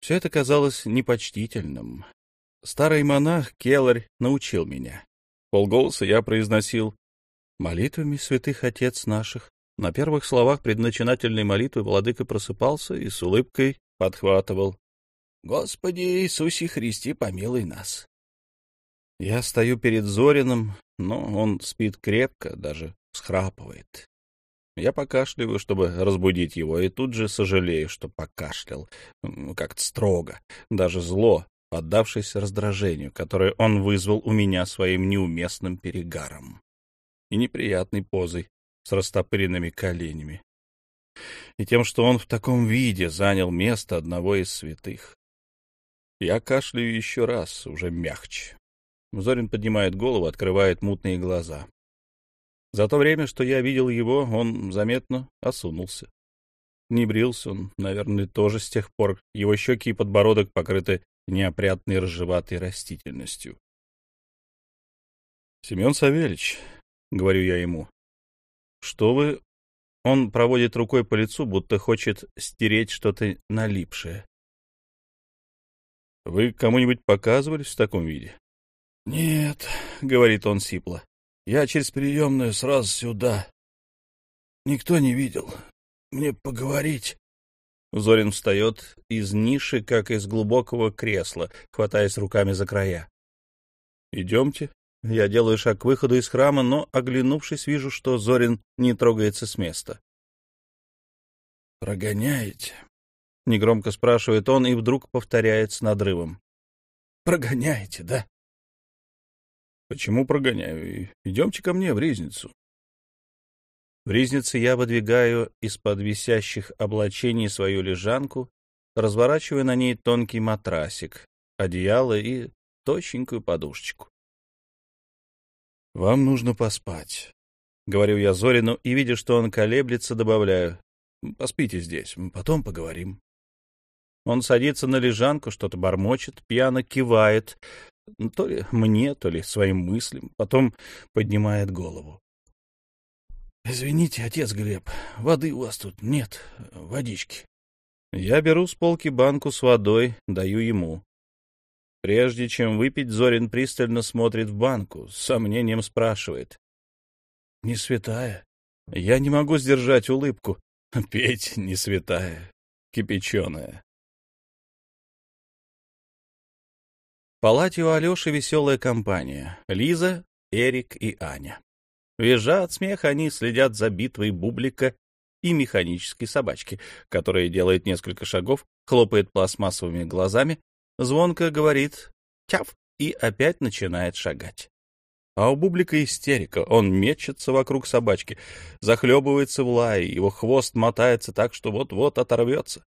Все это казалось непочтительным. Старый монах Келарь научил меня. Полголоса я произносил «Молитвами святых отец наших». На первых словах предначинательной молитвы владыка просыпался и с улыбкой подхватывал «Господи Иисусе Христе, помилуй нас». Я стою перед Зориным, но он спит крепко, даже схрапывает. Я покашливаю, чтобы разбудить его, и тут же сожалею, что покашлял. Как-то строго, даже зло, поддавшись раздражению, которое он вызвал у меня своим неуместным перегаром и неприятной позой с растопыренными коленями, и тем, что он в таком виде занял место одного из святых. Я кашляю еще раз, уже мягче. Зорин поднимает голову, открывает мутные глаза. За то время, что я видел его, он заметно осунулся. Не брился он, наверное, тоже с тех пор. Его щеки и подбородок покрыты неопрятной рыжеватой растительностью. — Семен Савельич, — говорю я ему, — что вы... Он проводит рукой по лицу, будто хочет стереть что-то налипшее. — Вы кому-нибудь показывались в таком виде? — Нет, — говорит он сипло. — Я через приемную сразу сюда. Никто не видел. Мне поговорить. Зорин встает из ниши, как из глубокого кресла, хватаясь руками за края. «Идемте». Я делаю шаг к выходу из храма, но, оглянувшись, вижу, что Зорин не трогается с места. «Прогоняете?» — негромко спрашивает он и вдруг повторяет с надрывом. «Прогоняете, да?» «Почему прогоняю? Идемте ко мне в Ризницу». В ризнице я выдвигаю из-под висящих облачений свою лежанку, разворачивая на ней тонкий матрасик, одеяло и тощенькую подушечку. «Вам нужно поспать», — говорю я Зорину, и, видя, что он колеблется, добавляю. «Поспите здесь, потом поговорим». Он садится на лежанку, что-то бормочет, пьяно кивает, то ли мне, то ли своим мыслям, потом поднимает голову. «Извините, отец Глеб, воды у вас тут нет, водички». Я беру с полки банку с водой, даю ему. Прежде чем выпить, Зорин пристально смотрит в банку, с сомнением спрашивает. «Не святая?» Я не могу сдержать улыбку. Петь не святая, кипяченая. В палате у Алеши веселая компания. Лиза, Эрик и Аня. Визжа от смеха, они следят за битвой бублика и механической собачки, которая делает несколько шагов, хлопает пластмассовыми глазами, звонко говорит «тяв» и опять начинает шагать. А у бублика истерика, он мечется вокруг собачки, захлебывается в лае, его хвост мотается так, что вот-вот оторвется.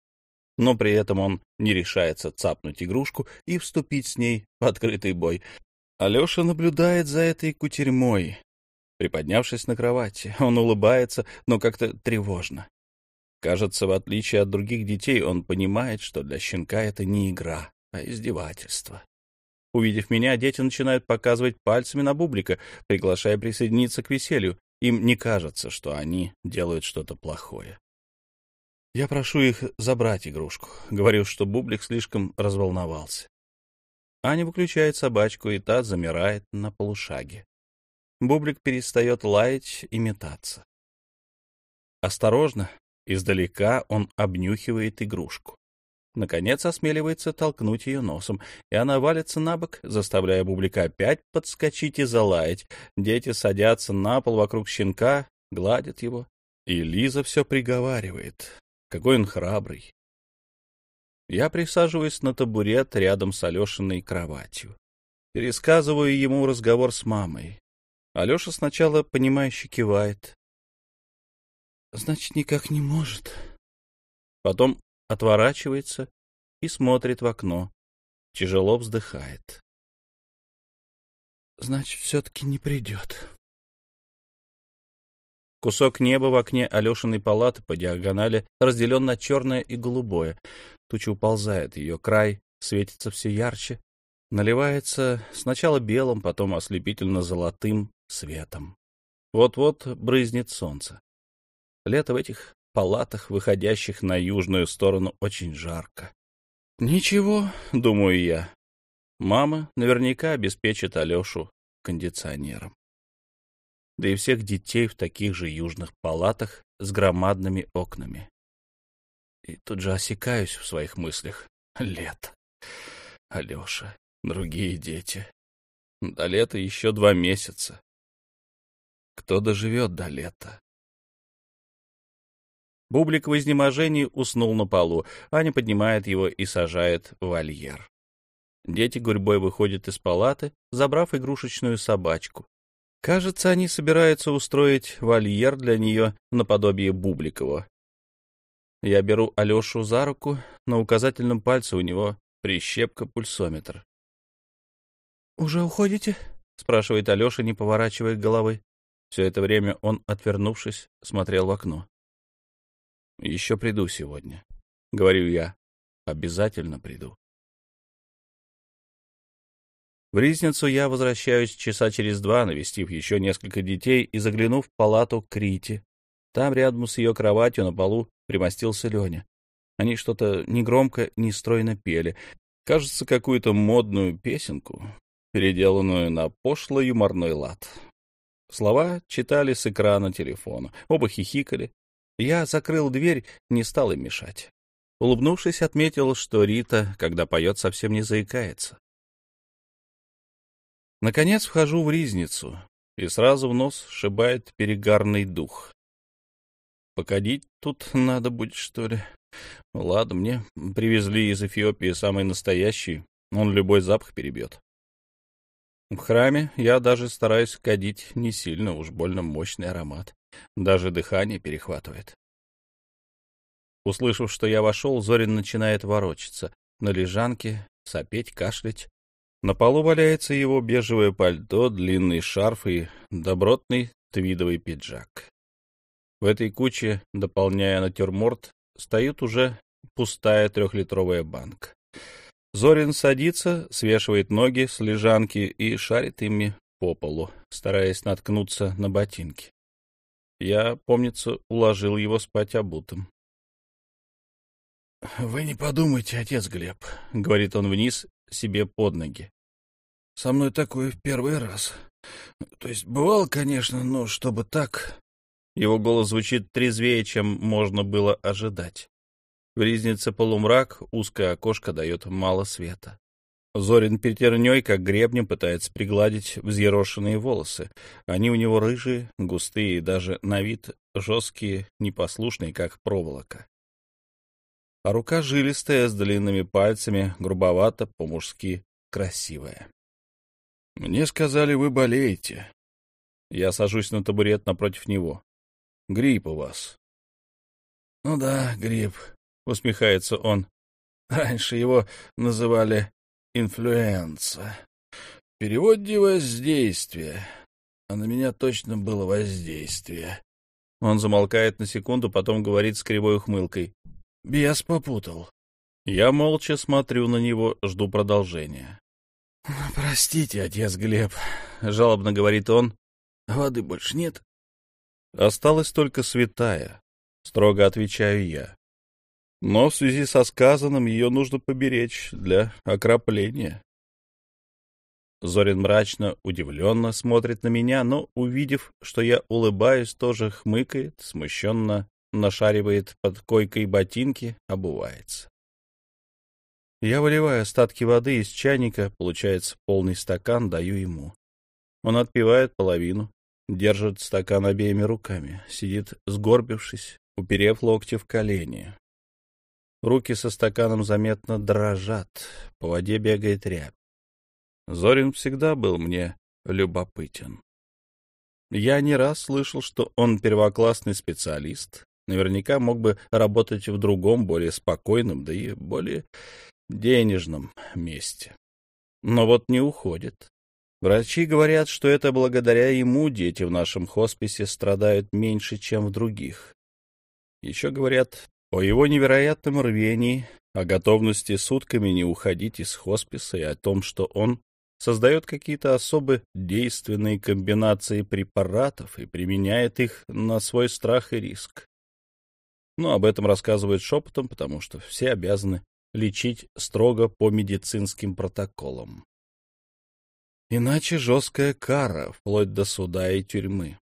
Но при этом он не решается цапнуть игрушку и вступить с ней в открытый бой. Алеша наблюдает за этой кутерьмой, Приподнявшись на кровати, он улыбается, но как-то тревожно. Кажется, в отличие от других детей, он понимает, что для щенка это не игра, а издевательство. Увидев меня, дети начинают показывать пальцами на бублика, приглашая присоединиться к веселью. Им не кажется, что они делают что-то плохое. Я прошу их забрать игрушку. Говорю, что бублик слишком разволновался. Аня выключает собачку, и та замирает на полушаге. Бублик перестает лаять и метаться. Осторожно, издалека он обнюхивает игрушку. Наконец осмеливается толкнуть ее носом, и она валится на бок, заставляя Бублика опять подскочить и залаять. Дети садятся на пол вокруг щенка, гладят его. И Лиза все приговаривает. Какой он храбрый. Я присаживаюсь на табурет рядом с Алешиной кроватью. Пересказываю ему разговор с мамой. Алеша сначала, понимающе кивает. Значит, никак не может. Потом отворачивается и смотрит в окно. Тяжело вздыхает. Значит, все-таки не придет. Кусок неба в окне Алешиной палаты по диагонали разделен на черное и голубое. Туча уползает, ее край светится все ярче, наливается сначала белым, потом ослепительно-золотым, светом. Вот-вот брызнет солнце. Лето в этих палатах, выходящих на южную сторону, очень жарко. Ничего, думаю я. Мама наверняка обеспечит Алешу кондиционером. Да и всех детей в таких же южных палатах с громадными окнами. И тут же осекаюсь в своих мыслях. Лето. Алеша, другие дети. До лета еще два месяца. Кто доживет до лета? Бублик в изнеможении уснул на полу. Аня поднимает его и сажает в вольер. Дети гурьбой выходят из палаты, забрав игрушечную собачку. Кажется, они собираются устроить вольер для нее наподобие Бубликова. Я беру Алешу за руку, на указательном пальце у него прищепка-пульсометр. — Уже уходите? — спрашивает Алеша, не поворачивая головы. Все это время он, отвернувшись, смотрел в окно. «Еще приду сегодня», — говорю я. «Обязательно приду». В Ризницу я возвращаюсь часа через два, навестив еще несколько детей и заглянув в палату к Рите. Там, рядом с ее кроватью, на полу примостился Леня. Они что-то негромко, нестройно пели. Кажется, какую-то модную песенку, переделанную на пошло юморной лад. Слова читали с экрана телефона. Оба хихикали. Я закрыл дверь, не стал им мешать. Улыбнувшись, отметил, что Рита, когда поет, совсем не заикается. Наконец вхожу в ризницу, и сразу в нос сшибает перегарный дух. Покадить тут надо будет, что ли? Ладно, мне привезли из Эфиопии самый настоящий, он любой запах перебьет. В храме я даже стараюсь кадить не сильно, уж больно мощный аромат. Даже дыхание перехватывает. Услышав, что я вошел, Зорин начинает ворочаться. На лежанке, сопеть, кашлять. На полу валяется его бежевое пальто, длинный шарф и добротный твидовый пиджак. В этой куче, дополняя натюрморт, стоит уже пустая трехлитровая банка. Зорин садится, свешивает ноги с лежанки и шарит ими по полу, стараясь наткнуться на ботинки. Я, помнится, уложил его спать обутым. — Вы не подумайте, отец Глеб, — говорит он вниз себе под ноги. — Со мной такое в первый раз. То есть бывало, конечно, но чтобы так... Его голос звучит трезвее, чем можно было ожидать. В ризнице полумрак, узкое окошко дает мало света. Зорин пятерней, как гребнем, пытается пригладить взъерошенные волосы. Они у него рыжие, густые и даже на вид жесткие, непослушные, как проволока. А рука жилистая, с длинными пальцами, грубовато, по-мужски красивая. «Мне сказали, вы болеете». Я сажусь на табурет напротив него. «Грипп у вас». «Ну да, грипп», усмехается он. Раньше его называли инфлюенса. В переводе воздействие. А на меня точно было воздействие. Он замолкает на секунду, потом говорит с кривой ухмылкой. Бес попутал. Я молча смотрю на него, жду продолжения. «Простите, отец Глеб», — жалобно говорит он. «Воды больше нет?» «Осталась только святая», — строго отвечаю я. Но в связи со сказанным ее нужно поберечь для окропления. Зорин мрачно, удивленно смотрит на меня, но, увидев, что я улыбаюсь, тоже хмыкает, смущенно нашаривает под койкой ботинки, обувается. Я выливаю остатки воды из чайника, получается полный стакан, даю ему. Он отпивает половину, держит стакан обеими руками, сидит сгорбившись, уперев локти в колени, Руки со стаканом заметно дрожат, по воде бегает рябь. Зорин всегда был мне любопытен. Я не раз слышал, что он первоклассный специалист, наверняка мог бы работать в другом, более спокойном, да и более денежном месте. Но вот не уходит. Врачи говорят, что это благодаря ему дети в нашем хосписе страдают меньше, чем в других. Еще говорят, о его невероятном рвении, о готовности сутками не уходить из хосписа и о том, что он создает какие-то особо действенные комбинации препаратов и применяет их на свой страх и риск. Но об этом рассказывают шепотом, потому что все обязаны лечить строго по медицинским протоколам. Иначе жесткая кара, вплоть до суда и тюрьмы.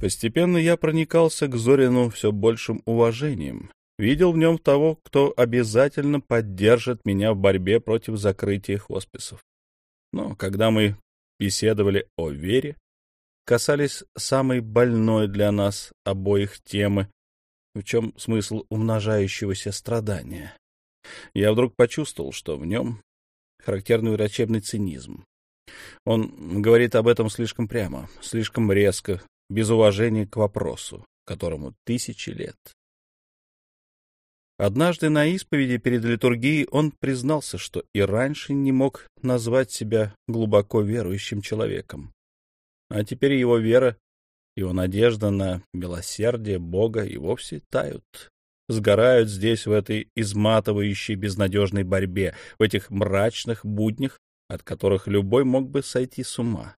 Постепенно я проникался к Зорину все большим уважением, видел в нем того, кто обязательно поддержит меня в борьбе против закрытия хосписов. Но когда мы беседовали о вере, касались самой больной для нас обоих темы, в чем смысл умножающегося страдания, я вдруг почувствовал, что в нем характерный врачебный цинизм. Он говорит об этом слишком прямо, слишком резко, без уважения к вопросу, которому тысячи лет. Однажды на исповеди перед литургией он признался, что и раньше не мог назвать себя глубоко верующим человеком. А теперь его вера, его надежда на милосердие Бога и вовсе тают, сгорают здесь, в этой изматывающей безнадежной борьбе, в этих мрачных буднях от которых любой мог бы сойти с ума. —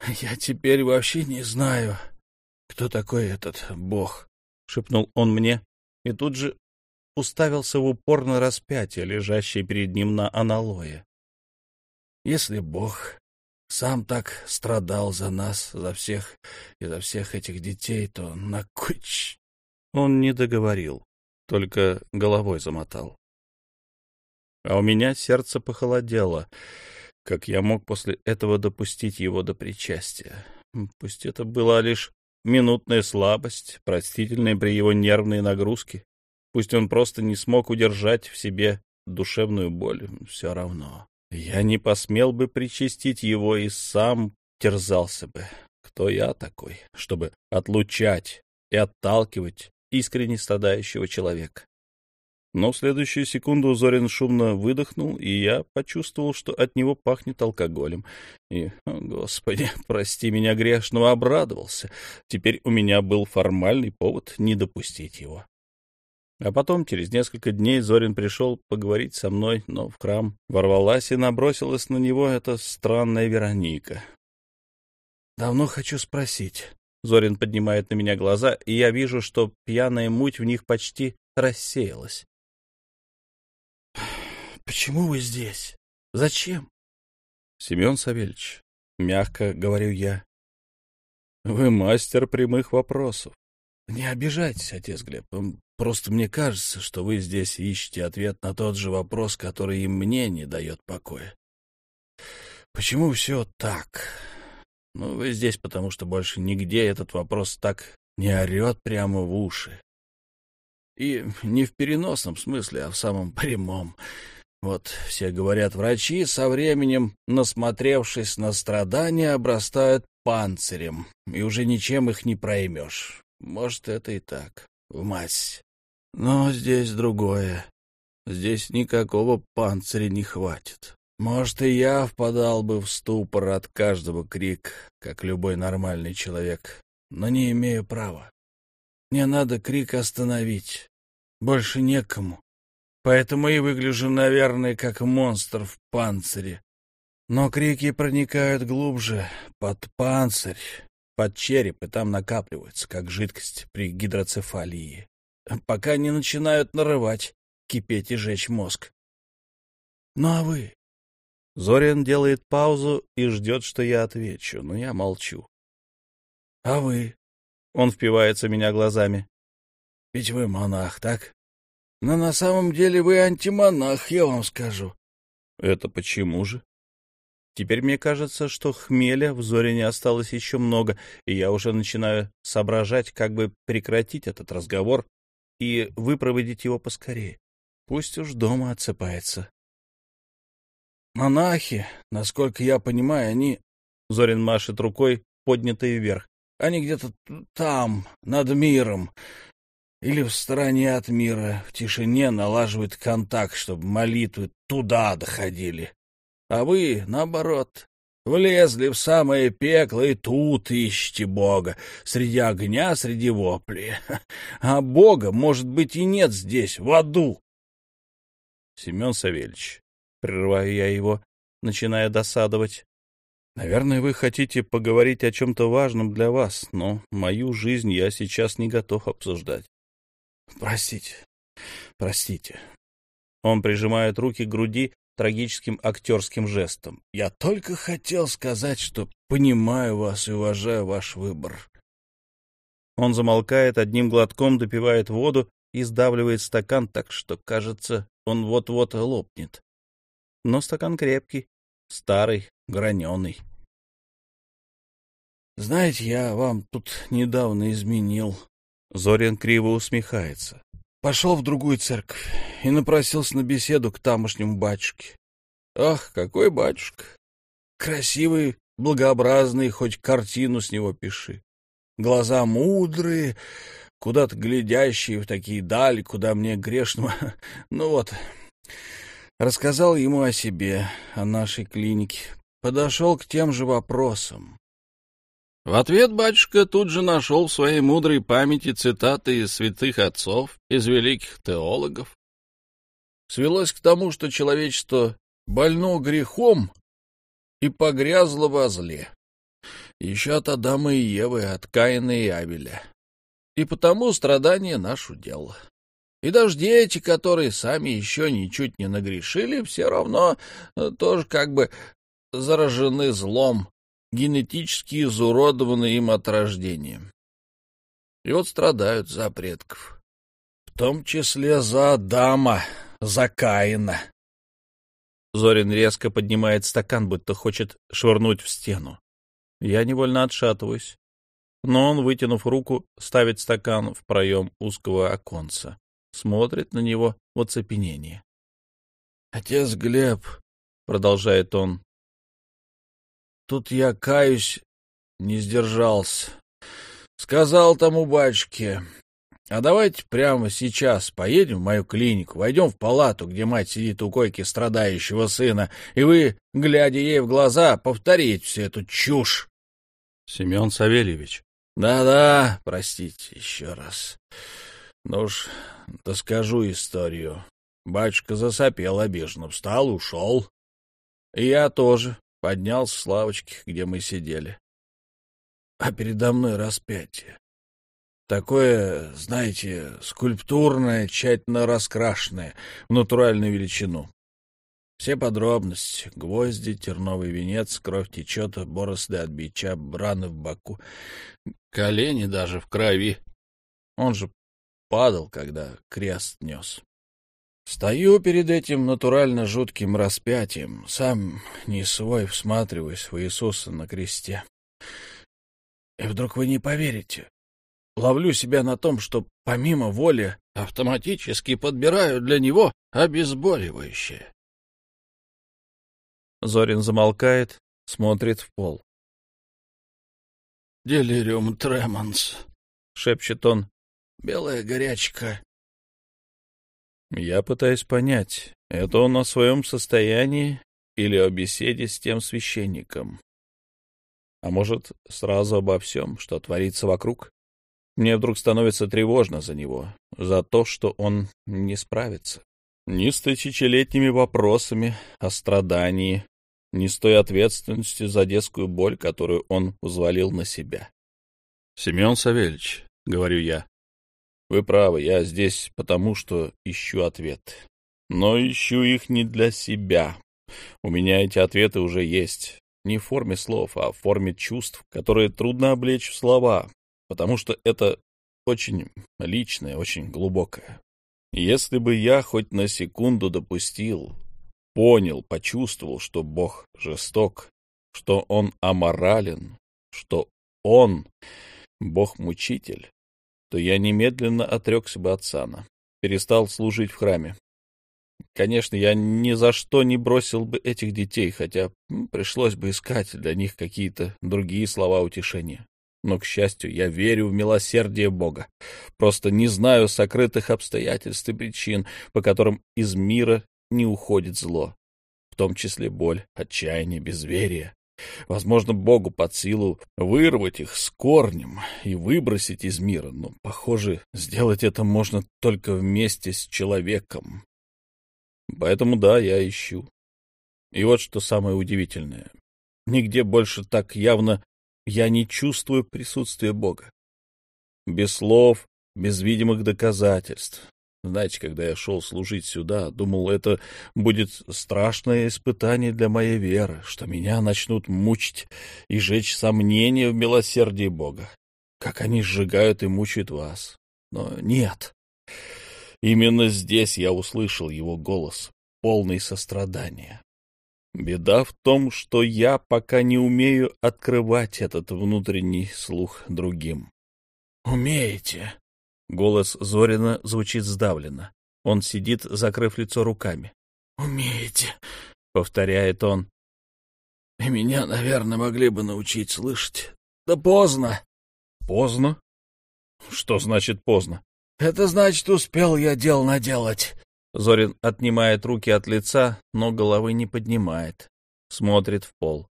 Я теперь вообще не знаю, кто такой этот бог, — шепнул он мне, и тут же уставился в упор на распятие, лежащее перед ним на аналое. Если бог сам так страдал за нас, за всех и за всех этих детей, то на куч... Он не договорил, только головой замотал. А у меня сердце похолодело. Как я мог после этого допустить его до причастия? Пусть это была лишь минутная слабость, простительная при его нервной нагрузке. Пусть он просто не смог удержать в себе душевную боль. Все равно. Я не посмел бы причастить его и сам терзался бы. Кто я такой, чтобы отлучать и отталкивать искренне страдающего человека? Но в следующую секунду Зорин шумно выдохнул, и я почувствовал, что от него пахнет алкоголем. И, о, господи, прости меня грешного, обрадовался. Теперь у меня был формальный повод не допустить его. А потом, через несколько дней, Зорин пришел поговорить со мной, но в храм ворвалась и набросилась на него эта странная Вероника. «Давно хочу спросить». Зорин поднимает на меня глаза, и я вижу, что пьяная муть в них почти рассеялась. Почему вы здесь? Зачем? Семен Савельевич, мягко говорю я, вы мастер прямых вопросов. Не обижайтесь, отец Глеб. Просто мне кажется, что вы здесь ищете ответ на тот же вопрос, который и мне не дает покоя. Почему все так? Ну, вы здесь, потому что больше нигде этот вопрос так не орет прямо в уши. И не в переносном смысле, а в самом прямом. Вот все говорят, врачи со временем, насмотревшись на страдания, обрастают панцирем, и уже ничем их не проймешь. Может, это и так, в мазь. Но здесь другое. Здесь никакого панциря не хватит. Может, и я впадал бы в ступор от каждого крика, как любой нормальный человек, но не имею права. Мне надо крик остановить. Больше некому. Поэтому и выгляжу, наверное, как монстр в панцире. Но крики проникают глубже, под панцирь, под череп, и там накапливаются, как жидкость при гидроцефалии, пока не начинают нарывать, кипеть и жечь мозг. Ну а вы? Зорин делает паузу и ждет, что я отвечу, но я молчу. А вы? Он впивается меня глазами. Ведь вы монах, так? Но на самом деле вы антимонах, я вам скажу. Это почему же? Теперь мне кажется, что хмеля в Зорине осталось еще много, и я уже начинаю соображать, как бы прекратить этот разговор и выпроводить его поскорее. Пусть уж дома отсыпается. Монахи, насколько я понимаю, они... Зорин машет рукой, поднятой вверх. Они где-то там, над миром или в стороне от мира, в тишине налаживает контакт, чтобы молитвы туда доходили. А вы, наоборот, влезли в самое пекло и тут ищете Бога, среди огня, среди вопли. А Бога, может быть, и нет здесь, в аду. Семен Савельевич, прерываю я его, начиная досадовать. Наверное, вы хотите поговорить о чем-то важном для вас, но мою жизнь я сейчас не готов обсуждать. Простите, простите. Он прижимает руки к груди трагическим актерским жестом. Я только хотел сказать, что понимаю вас и уважаю ваш выбор. Он замолкает, одним глотком допивает воду и сдавливает стакан так, что, кажется, он вот-вот лопнет. Но стакан крепкий, старый, граненый. Знаете, я вам тут недавно изменил. Зорин криво усмехается. Пошел в другую церковь и напросился на беседу к тамошнему батюшке. Ах, какой батюшка! Красивый, благообразный, хоть картину с него пиши. Глаза мудрые, куда-то глядящие в такие дали, куда мне грешного... Ну вот, рассказал ему о себе, о нашей клинике, подошел к тем же вопросам. В ответ батюшка тут же нашел в своей мудрой памяти цитаты из святых отцов, из великих теологов. Свелось к тому, что человечество больно грехом и погрязла во зле. Еще от Адама и Евы, от Каина и Авеля. И потому страдание наш удел. И даже дети, которые сами еще ничуть не нагрешили, все равно э, тоже как бы заражены злом, генетически изуродованы им от рождения. И вот страдают за предков. В том числе за Адама, за Каина. Зорин резко поднимает стакан, будто хочет швырнуть в стену. Я невольно отшатываюсь. Но он, вытянув руку, ставит стакан в проем узкого оконца. Смотрит на него в оцепенении. — Отец Глеб, — продолжает он, — тут я, каюсь, не сдержался. Сказал тому батюшке, а давайте прямо сейчас поедем в мою клинику, войдем в палату, где мать сидит у койки страдающего сына, и вы, глядя ей в глаза, повторите всю эту чушь. Семен Савельевич. Да-да, простите еще раз. Ну уж, доскажу историю. Батюшка засопел обиженно, встал, ушел. И я тоже поднялся с лавочки, где мы сидели. А передо мной распятие. Такое, знаете, скульптурное, тщательно раскрашенное, в натуральную величину. Все подробности — гвозди, терновый венец, кровь течет, борозды от бича, браны в боку, колени даже в крови. Он же падал, когда крест нес. Стою перед этим натурально жутким распятием, сам не свой всматриваюсь в Иисуса на кресте. И вдруг вы не поверите, ловлю себя на том, что помимо воли автоматически подбираю для него обезболивающее. Зорин замолкает, смотрит в пол. «Делириум треманс», — шепчет он, — «белая горячка». Я пытаюсь понять, это он о своем состоянии или о беседе с тем священником. А может, сразу обо всем, что творится вокруг? Мне вдруг становится тревожно за него, за то, что он не справится. Ни с тысячелетними вопросами о страдании, ни с той ответственностью за детскую боль, которую он взвалил на себя. — Семен Савельевич, — говорю я, — вы правы, я здесь потому, что ищу ответы. Но ищу их не для себя. У меня эти ответы уже есть. Не в форме слов, а в форме чувств, которые трудно облечь в слова, потому что это очень личное, очень глубокое. Если бы я хоть на секунду допустил, понял, почувствовал, что Бог жесток, что Он аморален, что Он — Бог-мучитель, то я немедленно отрекся бы от сана, перестал служить в храме. Конечно, я ни за что не бросил бы этих детей, хотя пришлось бы искать для них какие-то другие слова утешения. Но, к счастью, я верю в милосердие Бога. Просто не знаю сокрытых обстоятельств и причин, по которым из мира не уходит зло, в том числе боль, отчаяние, безверие. Возможно, Богу под силу вырвать их с корнем и выбросить из мира, но, похоже, сделать это можно только вместе с человеком. Поэтому, да, я ищу. И вот что самое удивительное. Нигде больше так явно я не чувствую присутствия Бога. Без слов, без видимых доказательств. Знаете, когда я шел служить сюда, думал, это будет страшное испытание для моей веры, что меня начнут мучить и жечь сомнения в милосердии Бога, как они сжигают и мучают вас. Но нет. Именно здесь я услышал его голос, полный сострадания. Беда в том, что я пока не умею открывать этот внутренний слух другим. «Умеете?» Голос Зорина звучит сдавленно. Он сидит, закрыв лицо руками. «Умеете?» — повторяет он. «И меня, наверное, могли бы научить слышать. Да поздно!» «Поздно? Что значит поздно?» «Это значит, успел я дел наделать. Зорин отнимает руки от лица, но головы не поднимает. Смотрит в пол.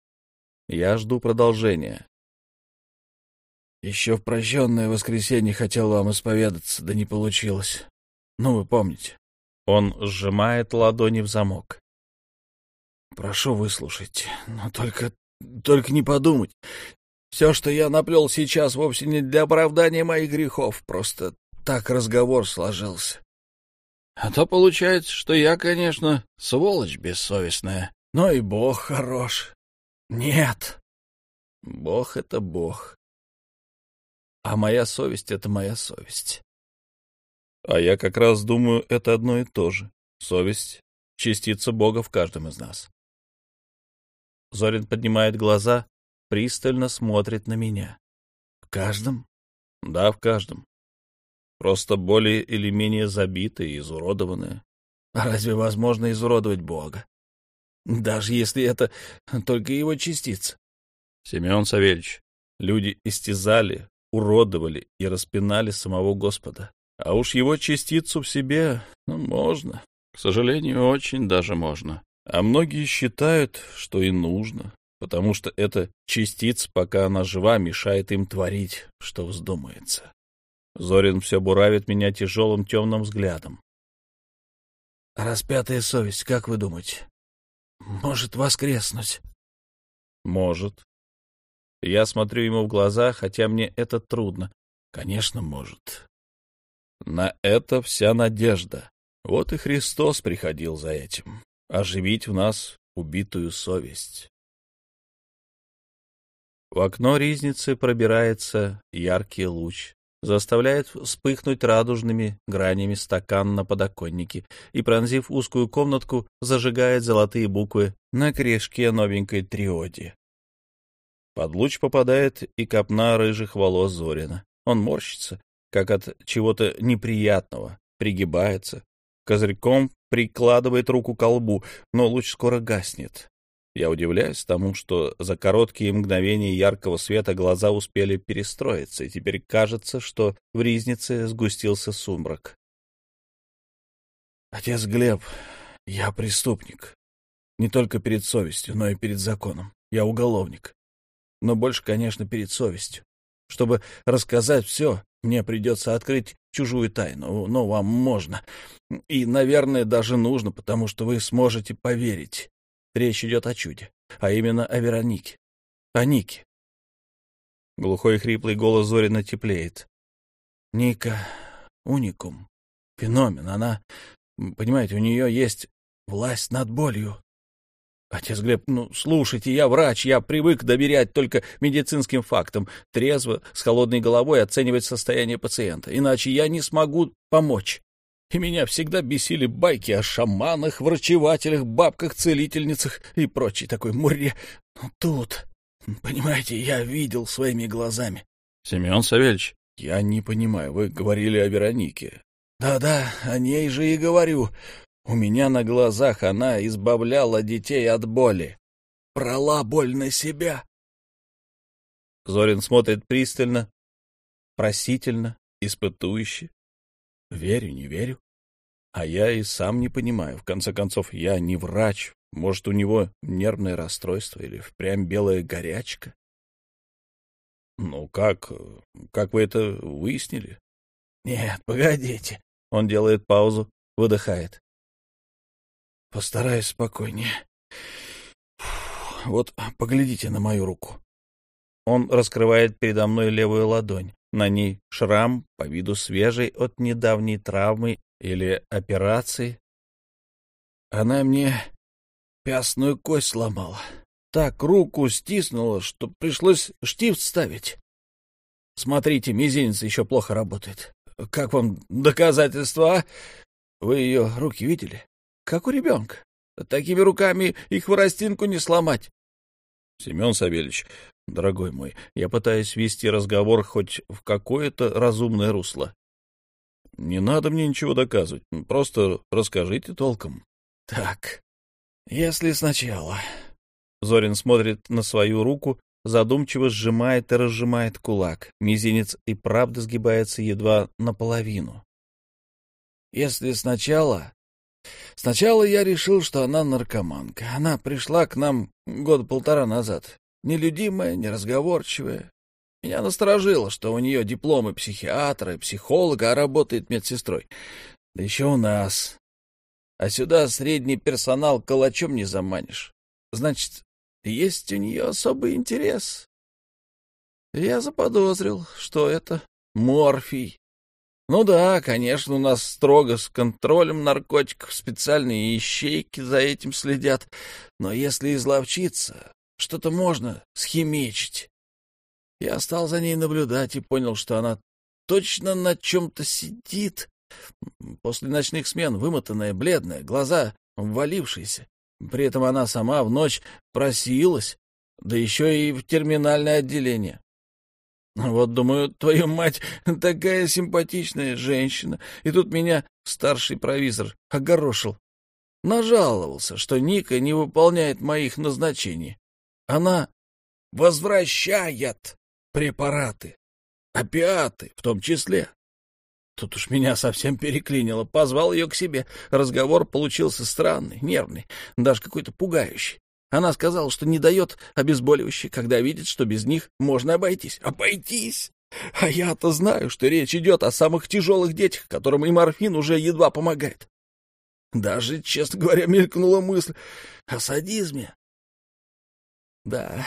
Я жду продолжения. Еще в прощенное воскресенье хотел вам исповедаться, да не получилось. Ну, вы помните. Он сжимает ладони в замок. Прошу выслушать, но только, только не подумать. Все, что я наплел сейчас, вовсе не для оправдания моих грехов, просто так разговор сложился. А то получается, что я, конечно, сволочь бессовестная, но и Бог хорош. Нет, Бог — это Бог, а моя совесть — это моя совесть. А я как раз думаю, это одно и то же. Совесть — частица Бога в каждом из нас. Зорин поднимает глаза, пристально смотрит на меня. В каждом? Да, в каждом. Просто более или менее забитые и изуродованные. А разве возможно изуродовать Бога? Даже если это только его частица. Семен Савельевич, люди истязали, уродовали и распинали самого Господа. А уж его частицу в себе ну, можно. К сожалению, очень даже можно. А многие считают, что и нужно, потому что эта частица, пока она жива, мешает им творить, что вздумается. Зорин все буравит меня тяжелым темным взглядом. «Распятая совесть, как вы думаете, может воскреснуть?» «Может». Я смотрю ему в глаза, хотя мне это трудно. Конечно, может. На это вся надежда. Вот и Христос приходил за этим — оживить в нас убитую совесть. В окно ризницы пробирается яркий луч заставляет вспыхнуть радужными гранями стакан на подоконнике и, пронзив узкую комнатку, зажигает золотые буквы на корешке новенькой триоди. Под луч попадает и копна рыжих волос Зорина. Он морщится, как от чего-то неприятного, пригибается, козырьком прикладывает руку к колбу, но луч скоро гаснет. Я удивляюсь тому, что за короткие мгновения яркого света глаза успели перестроиться, и теперь кажется, что в ризнице сгустился сумрак. Отец Глеб, я преступник. Не только перед совестью, но и перед законом. Я уголовник. Но больше, конечно, перед совестью. Чтобы рассказать все, мне придется открыть чужую тайну, но вам можно. И, наверное, даже нужно, потому что вы сможете поверить. Речь идет о чуде, а именно о Веронике. О Нике. Глухой хриплый голос Зорина теплеет. Ника — уникум. Феномен. Она, понимаете, у нее есть власть над болью. Отец Глеб, ну, слушайте, я врач, я привык доверять только медицинским фактам, трезво, с холодной головой оценивать состояние пациента, иначе я не смогу помочь и меня всегда бесили байки о шаманах, врачевателях, бабках-целительницах и прочей такой муре. Но тут, понимаете, я видел своими глазами. — Семен Савельевич, я не понимаю, вы говорили о Веронике. Да-да, о ней же и говорю. У меня на глазах она избавляла детей от боли. Брала боль на себя. Зорин смотрит пристально, просительно, испытующе. Верю, не верю. А я и сам не понимаю. В конце концов, я не врач. Может, у него нервное расстройство или впрямь белая горячка? Ну, как... как вы это выяснили? Нет, погодите. Он делает паузу, выдыхает. Постараюсь спокойнее. Вот поглядите на мою руку. Он раскрывает передо мной левую ладонь. На ней шрам, по виду свежий от недавней травмы или операции. Она мне пястную кость сломала. Так руку стиснула, что пришлось штифт ставить. Смотрите, мизинец еще плохо работает. Как вам доказательства? Вы ее руки видели? Как у ребенка. Такими руками их воростинку не сломать. Семен Савельевич, дорогой мой, я пытаюсь вести разговор хоть в какое-то разумное русло. Не надо мне ничего доказывать, просто расскажите толком. Так, если сначала... Зорин смотрит на свою руку, задумчиво сжимает и разжимает кулак. Мизинец и правда сгибается едва наполовину. Если сначала Сначала я решил, что она наркоманка. Она пришла к нам год полтора назад. Нелюдимая, неразговорчивая. Меня насторожило, что у нее дипломы психиатра и психолога, а работает медсестрой. Да еще у нас. А сюда средний персонал калачом не заманишь. Значит, есть у нее особый интерес. Я заподозрил, что это морфий. Ну да, конечно, у нас строго с контролем наркотиков специальные ищейки за этим следят. Но если изловчиться, что-то можно схимичить. Я стал за ней наблюдать и понял, что она точно на чем-то сидит. После ночных смен вымотанная, бледная, глаза ввалившиеся. При этом она сама в ночь просилась, да еще и в терминальное отделение. Вот, думаю, твою мать, такая симпатичная женщина. И тут меня старший провизор огорошил. Нажаловался, что Ника не выполняет моих назначений. Она возвращает препараты, опиаты в том числе. Тут уж меня совсем переклинило. Позвал ее к себе. Разговор получился странный, нервный, даже какой-то пугающий. Она сказала, что не дает обезболивающие, когда видит, что без них можно обойтись. Обойтись! А я-то знаю, что речь идет о самых тяжелых детях, которым и морфин уже едва помогает. Даже, честно говоря, мелькнула мысль о садизме. Да,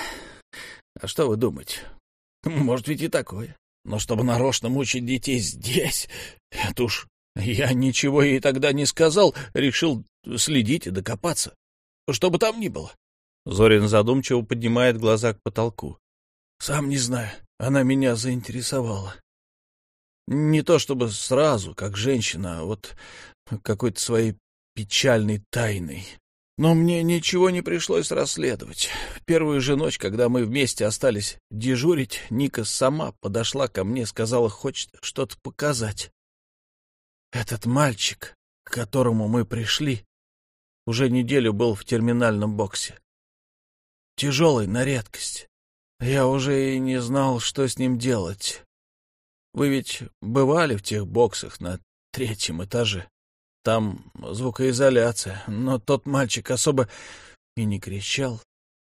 а что вы думаете? Может ведь и такое. Но чтобы нарочно мучить детей здесь, это уж я ничего ей тогда не сказал, решил следить и докопаться. Что бы там ни было. Зорин задумчиво поднимает глаза к потолку. Сам не знаю, она меня заинтересовала. Не то чтобы сразу, как женщина, а вот какой-то своей печальной тайной. Но мне ничего не пришлось расследовать. В первую же ночь, когда мы вместе остались дежурить, Ника сама подошла ко мне, сказала, хочет что-то показать. Этот мальчик, к которому мы пришли, уже неделю был в терминальном боксе. Тяжелый на редкость. Я уже и не знал, что с ним делать. Вы ведь бывали в тех боксах на третьем этаже? Там звукоизоляция, но тот мальчик особо и не кричал,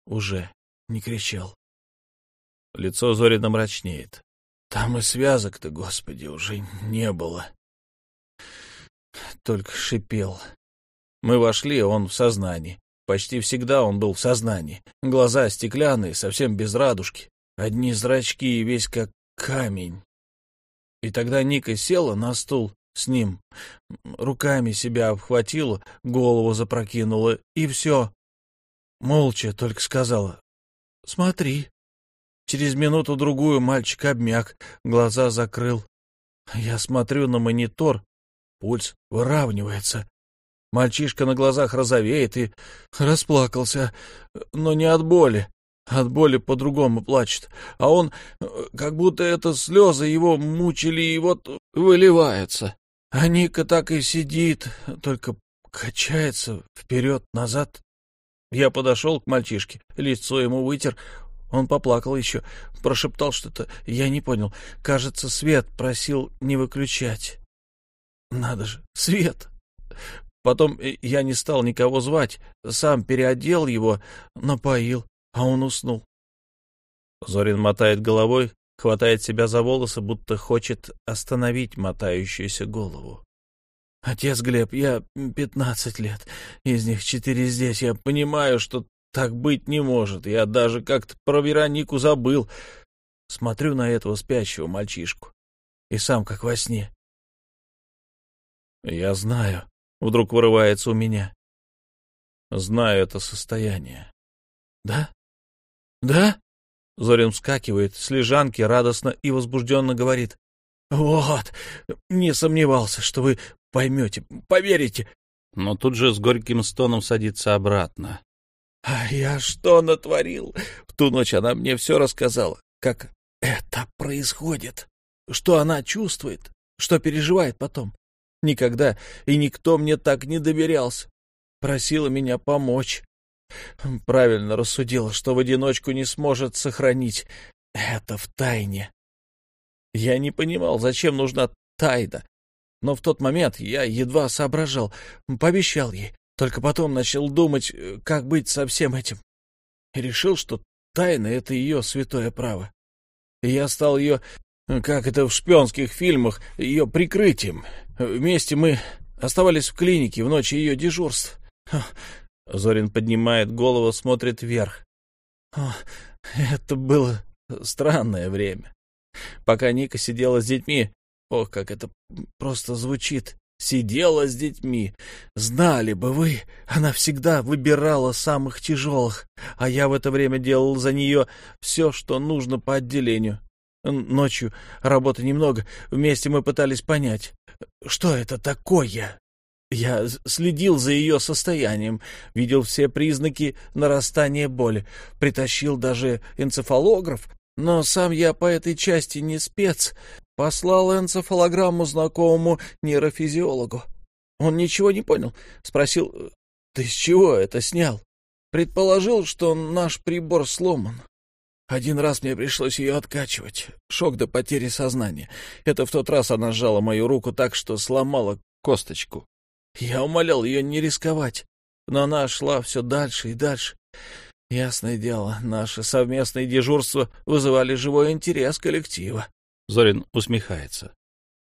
уже не кричал. Лицо Зорина мрачнеет. Там и связок-то, господи, уже не было. Только шипел. Мы вошли, он в сознании. Почти всегда он был в сознании. Глаза стеклянные, совсем без радужки. Одни зрачки и весь как камень. И тогда Ника села на стул с ним. Руками себя обхватила, голову запрокинула, и все. Молча только сказала «Смотри». Через минуту-другую мальчик обмяк, глаза закрыл. Я смотрю на монитор, пульс выравнивается. Мальчишка на глазах розовеет и расплакался, но не от боли. От боли по-другому плачет. А он, как будто это слезы его мучили и вот выливаются. А Ника так и сидит, только качается вперед-назад. Я подошел к мальчишке, лицо ему вытер. Он поплакал еще, прошептал что-то. Я не понял. Кажется, свет просил не выключать. Надо же, свет! Потом я не стал никого звать, сам переодел его, напоил, а он уснул. Зорин мотает головой, хватает себя за волосы, будто хочет остановить мотающуюся голову. «Отец Глеб, я пятнадцать лет, из них четыре здесь. Я понимаю, что так быть не может. Я даже как-то про Веронику забыл. Смотрю на этого спящего мальчишку, и сам как во сне. Я знаю, вдруг вырывается у меня. Знаю это состояние. Да? Да? Зорин вскакивает с лежанки, радостно и возбужденно говорит. «Вот, не сомневался, что вы поймете, поверите». Но тут же с горьким стоном садится обратно. «А я что натворил?» В ту ночь она мне все рассказала, как это происходит, что она чувствует, что переживает потом. Никогда и никто мне так не доверялся. Просила меня помочь. Правильно рассудила, что в одиночку не сможет сохранить. Это в тайне. Я не понимал, зачем нужна тайна. Но в тот момент я едва соображал, пообещал ей. Только потом начал думать, как быть со всем этим. И решил, что тайна — это ее святое право. И я стал ее, как это в шпионских фильмах, ее прикрытием. Вместе мы оставались в клинике в ночь ее дежурств. Зорин поднимает голову, смотрит вверх. Это было странное время. Пока Ника сидела с детьми, ох, как это просто звучит, сидела с детьми. Знали бы вы, она всегда выбирала самых тяжелых, а я в это время делал за нее все, что нужно по отделению. Ночью работы немного, вместе мы пытались понять, что это такое. Я следил за ее состоянием, видел все признаки нарастания боли, притащил даже энцефалограф, но сам я по этой части не спец. Послал энцефалограмму знакомому нейрофизиологу. Он ничего не понял. Спросил, ты с чего это снял? Предположил, что наш прибор сломан. Один раз мне пришлось ее откачивать. Шок до потери сознания. Это в тот раз она сжала мою руку так, что сломала косточку. Я умолял ее не рисковать, но она шла все дальше и дальше. Ясное дело, наши совместные дежурства вызывали живой интерес коллектива. Зорин усмехается.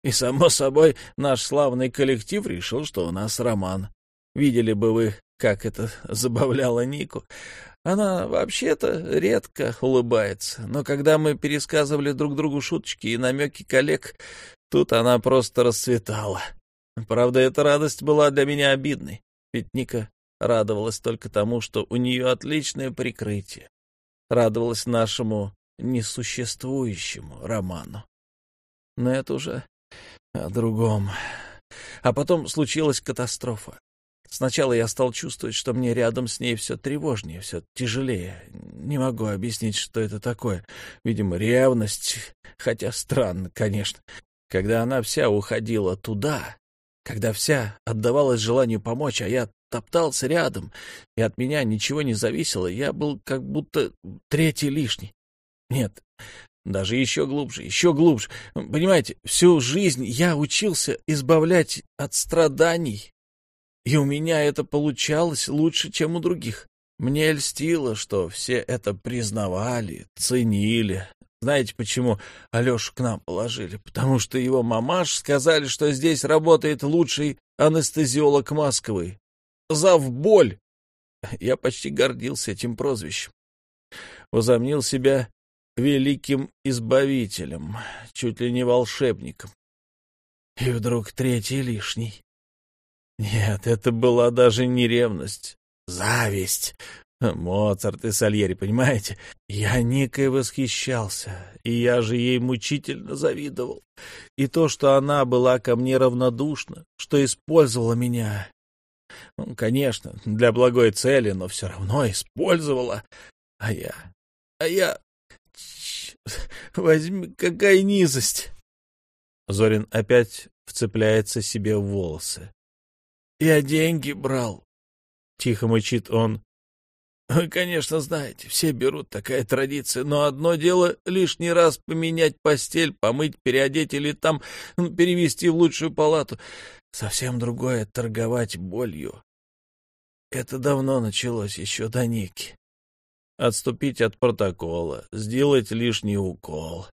И, само собой, наш славный коллектив решил, что у нас роман. Видели бы вы, как это забавляло Нику. Она вообще-то редко улыбается, но когда мы пересказывали друг другу шуточки и намеки коллег, тут она просто расцветала. Правда, эта радость была для меня обидной, ведь Ника радовалась только тому, что у нее отличное прикрытие. Радовалась нашему несуществующему роману. Но это уже о другом. А потом случилась катастрофа. Сначала я стал чувствовать, что мне рядом с ней все тревожнее, все тяжелее. Не могу объяснить, что это такое. Видимо, ревность, хотя странно, конечно. Когда она вся уходила туда, когда вся отдавалась желанию помочь, а я топтался рядом, и от меня ничего не зависело, я был как будто третий лишний. Нет, даже еще глубже, еще глубже. Понимаете, всю жизнь я учился избавлять от страданий, и у меня это получалось лучше, чем у других. Мне льстило, что все это признавали, ценили, знаете, почему Алешу к нам положили? Потому что его мамаш сказали, что здесь работает лучший анестезиолог Москвы. Завболь! Я почти гордился этим прозвищем. Возомнил себя великим избавителем, чуть ли не волшебником. И вдруг третий лишний. Нет, это была даже не ревность, зависть. Моцарт и Сальери, понимаете? Я Никой восхищался, и я же ей мучительно завидовал. И то, что она была ко мне равнодушна, что использовала меня... Ну, конечно, для благой цели, но все равно использовала. А я... А я... Возьми, какая низость! Зорин опять вцепляется себе в волосы. Я деньги брал. Тихо мычит он, вы, конечно, знаете, все берут, такая традиция, но одно дело лишний раз поменять постель, помыть, переодеть или там перевести в лучшую палату. Совсем другое — торговать болью. Это давно началось, еще до Ники. Отступить от протокола, сделать лишний укол.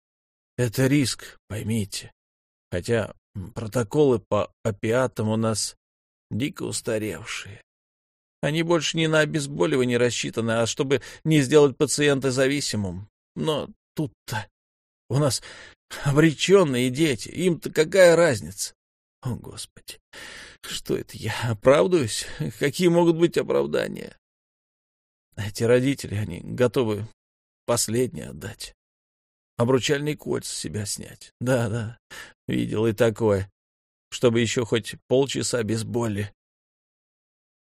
Это риск, поймите. Хотя протоколы по опиатам у нас дико устаревшие. Они больше не на обезболивание рассчитаны, а чтобы не сделать пациента зависимым. Но тут-то у нас обреченные дети. Им-то какая разница? О, Господи, что это я? Оправдываюсь? Какие могут быть оправдания? Эти родители, они готовы последнее отдать. Обручальные кольца себя снять. Да, да, видел и такое. Чтобы еще хоть полчаса без боли.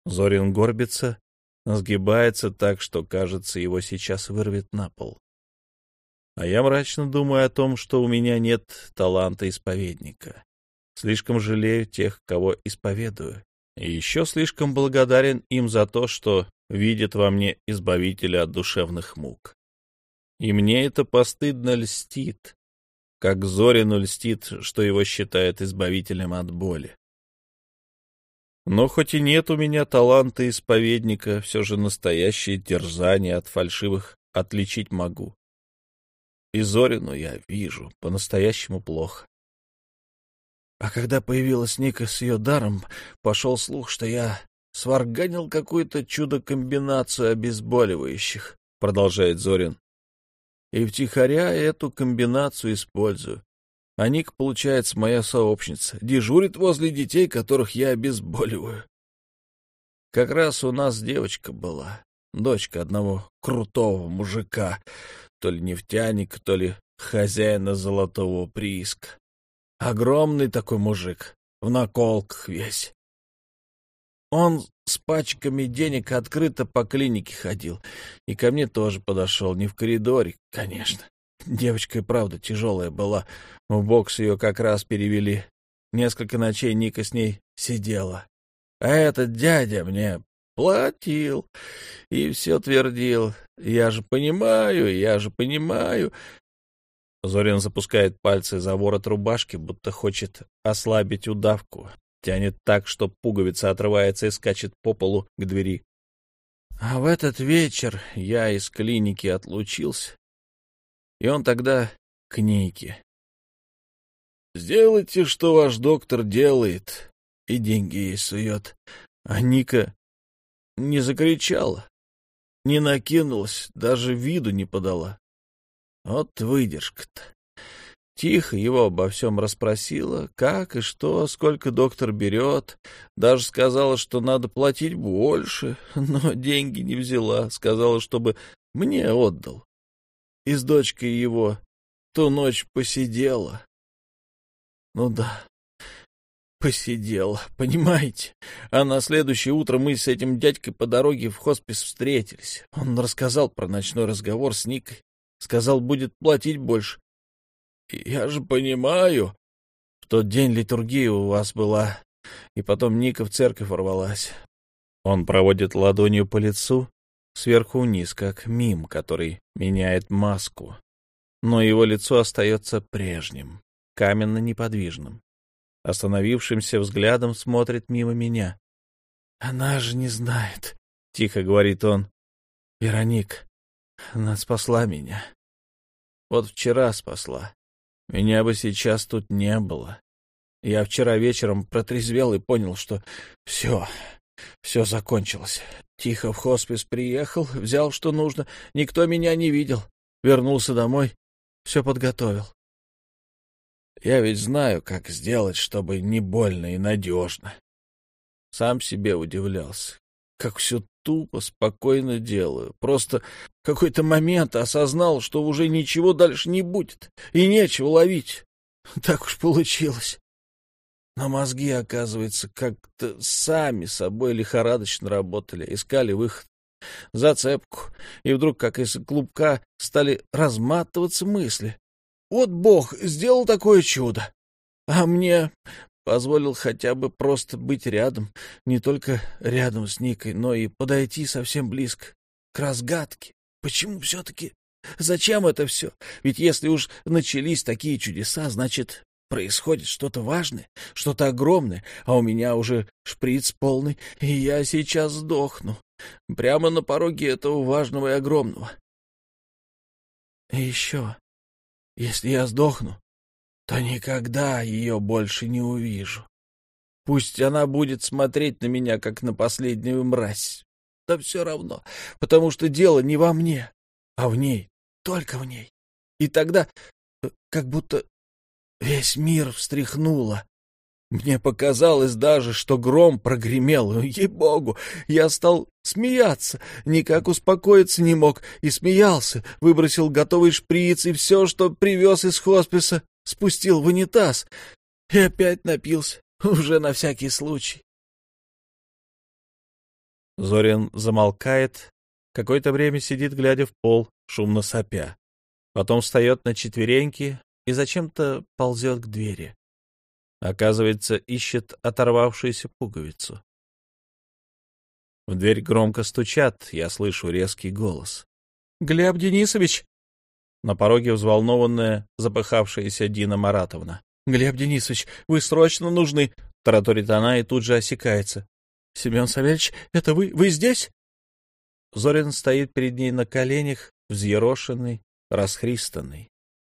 Зорин горбится, сгибается так, что, кажется, его сейчас вырвет на пол. А я мрачно думаю о том, что у меня нет таланта исповедника. Слишком жалею тех, кого исповедую. И еще слишком благодарен им за то, что видят во мне избавителя от душевных мук. И мне это постыдно льстит, как Зорину льстит, что его считают избавителем от боли. Но хоть и нет у меня таланта исповедника, все же настоящее терзание от фальшивых отличить могу. И Зорину я вижу по-настоящему плохо. А когда появилась Ника с ее даром, пошел слух, что я сварганил какую-то чудо-комбинацию обезболивающих, — продолжает Зорин. И втихаря эту комбинацию использую. А Ник, получается, моя сообщница, дежурит возле детей, которых я обезболиваю. Как раз у нас девочка была, дочка одного крутого мужика, то ли нефтяник, то ли хозяина золотого прииска. Огромный такой мужик, в наколках весь. Он с пачками денег открыто по клинике ходил. И ко мне тоже подошел, не в коридоре, конечно. Девочка и правда тяжелая была. В бокс ее как раз перевели. Несколько ночей Ника с ней сидела. А этот дядя мне платил и все твердил. Я же понимаю, я же понимаю. Зорин запускает пальцы за ворот рубашки, будто хочет ослабить удавку. Тянет так, что пуговица отрывается и скачет по полу к двери. А в этот вечер я из клиники отлучился, и он тогда к Нике. «Сделайте, что ваш доктор делает», и деньги ей сует. А Ника не закричала, не накинулась, даже виду не подала. Вот выдержка-то. Тихо его обо всем расспросила, как и что, сколько доктор берет. Даже сказала, что надо платить больше, но деньги не взяла. Сказала, чтобы мне отдал. И с дочкой его ту ночь посидела. Ну да, посидела, понимаете? А на следующее утро мы с этим дядькой по дороге в хоспис встретились. Он рассказал про ночной разговор с Никой. Сказал, будет платить больше. Я же понимаю. В тот день литургия у вас была, и потом Ника в церковь ворвалась. Он проводит ладонью по лицу, сверху вниз, как мим, который меняет маску. Но его лицо остается прежним, каменно-неподвижным. Остановившимся взглядом смотрит мимо меня. «Она же не знает», — тихо говорит он. «Вероник, она спасла меня. Вот вчера спасла. Меня бы сейчас тут не было. Я вчера вечером протрезвел и понял, что все, все закончилось. Тихо в хоспис приехал, взял, что нужно. Никто меня не видел. Вернулся домой, все подготовил. Я ведь знаю, как сделать, чтобы не больно и надежно. Сам себе удивлялся, как все тупо, спокойно делаю. Просто какой-то момент осознал, что уже ничего дальше не будет, и нечего ловить. Так уж получилось. Но мозги, оказывается, как-то сами собой лихорадочно работали, искали выход, зацепку, и вдруг, как из клубка, стали разматываться мысли. Вот Бог сделал такое чудо, а мне позволил хотя бы просто быть рядом, не только рядом с Никой, но и подойти совсем близко, к разгадке. Почему все-таки? Зачем это все? Ведь если уж начались такие чудеса, значит, происходит что-то важное, что-то огромное, а у меня уже шприц полный, и я сейчас сдохну. Прямо на пороге этого важного и огромного. И еще, если я сдохну, то никогда ее больше не увижу. Пусть она будет смотреть на меня, как на последнюю мразь. Да все равно, потому что дело не во мне, а в ней, только в ней. И тогда э, как будто весь мир встряхнуло. Мне показалось даже, что гром прогремел. Ей-богу, я стал смеяться, никак успокоиться не мог, и смеялся, выбросил готовый шприц и все, что привез из хосписа, спустил в унитаз и опять напился, уже на всякий случай. Зорин замолкает, какое-то время сидит, глядя в пол, шумно сопя. Потом встает на четвереньки и зачем-то ползет к двери. Оказывается, ищет оторвавшуюся пуговицу. В дверь громко стучат, я слышу резкий голос. — Глеб Денисович! На пороге взволнованная, запыхавшаяся Дина Маратовна. — Глеб Денисович, вы срочно нужны! — тараторит она и тут же осекается. — Семен Савельевич, это вы? Вы здесь? Зорин стоит перед ней на коленях, взъерошенный, расхристанный.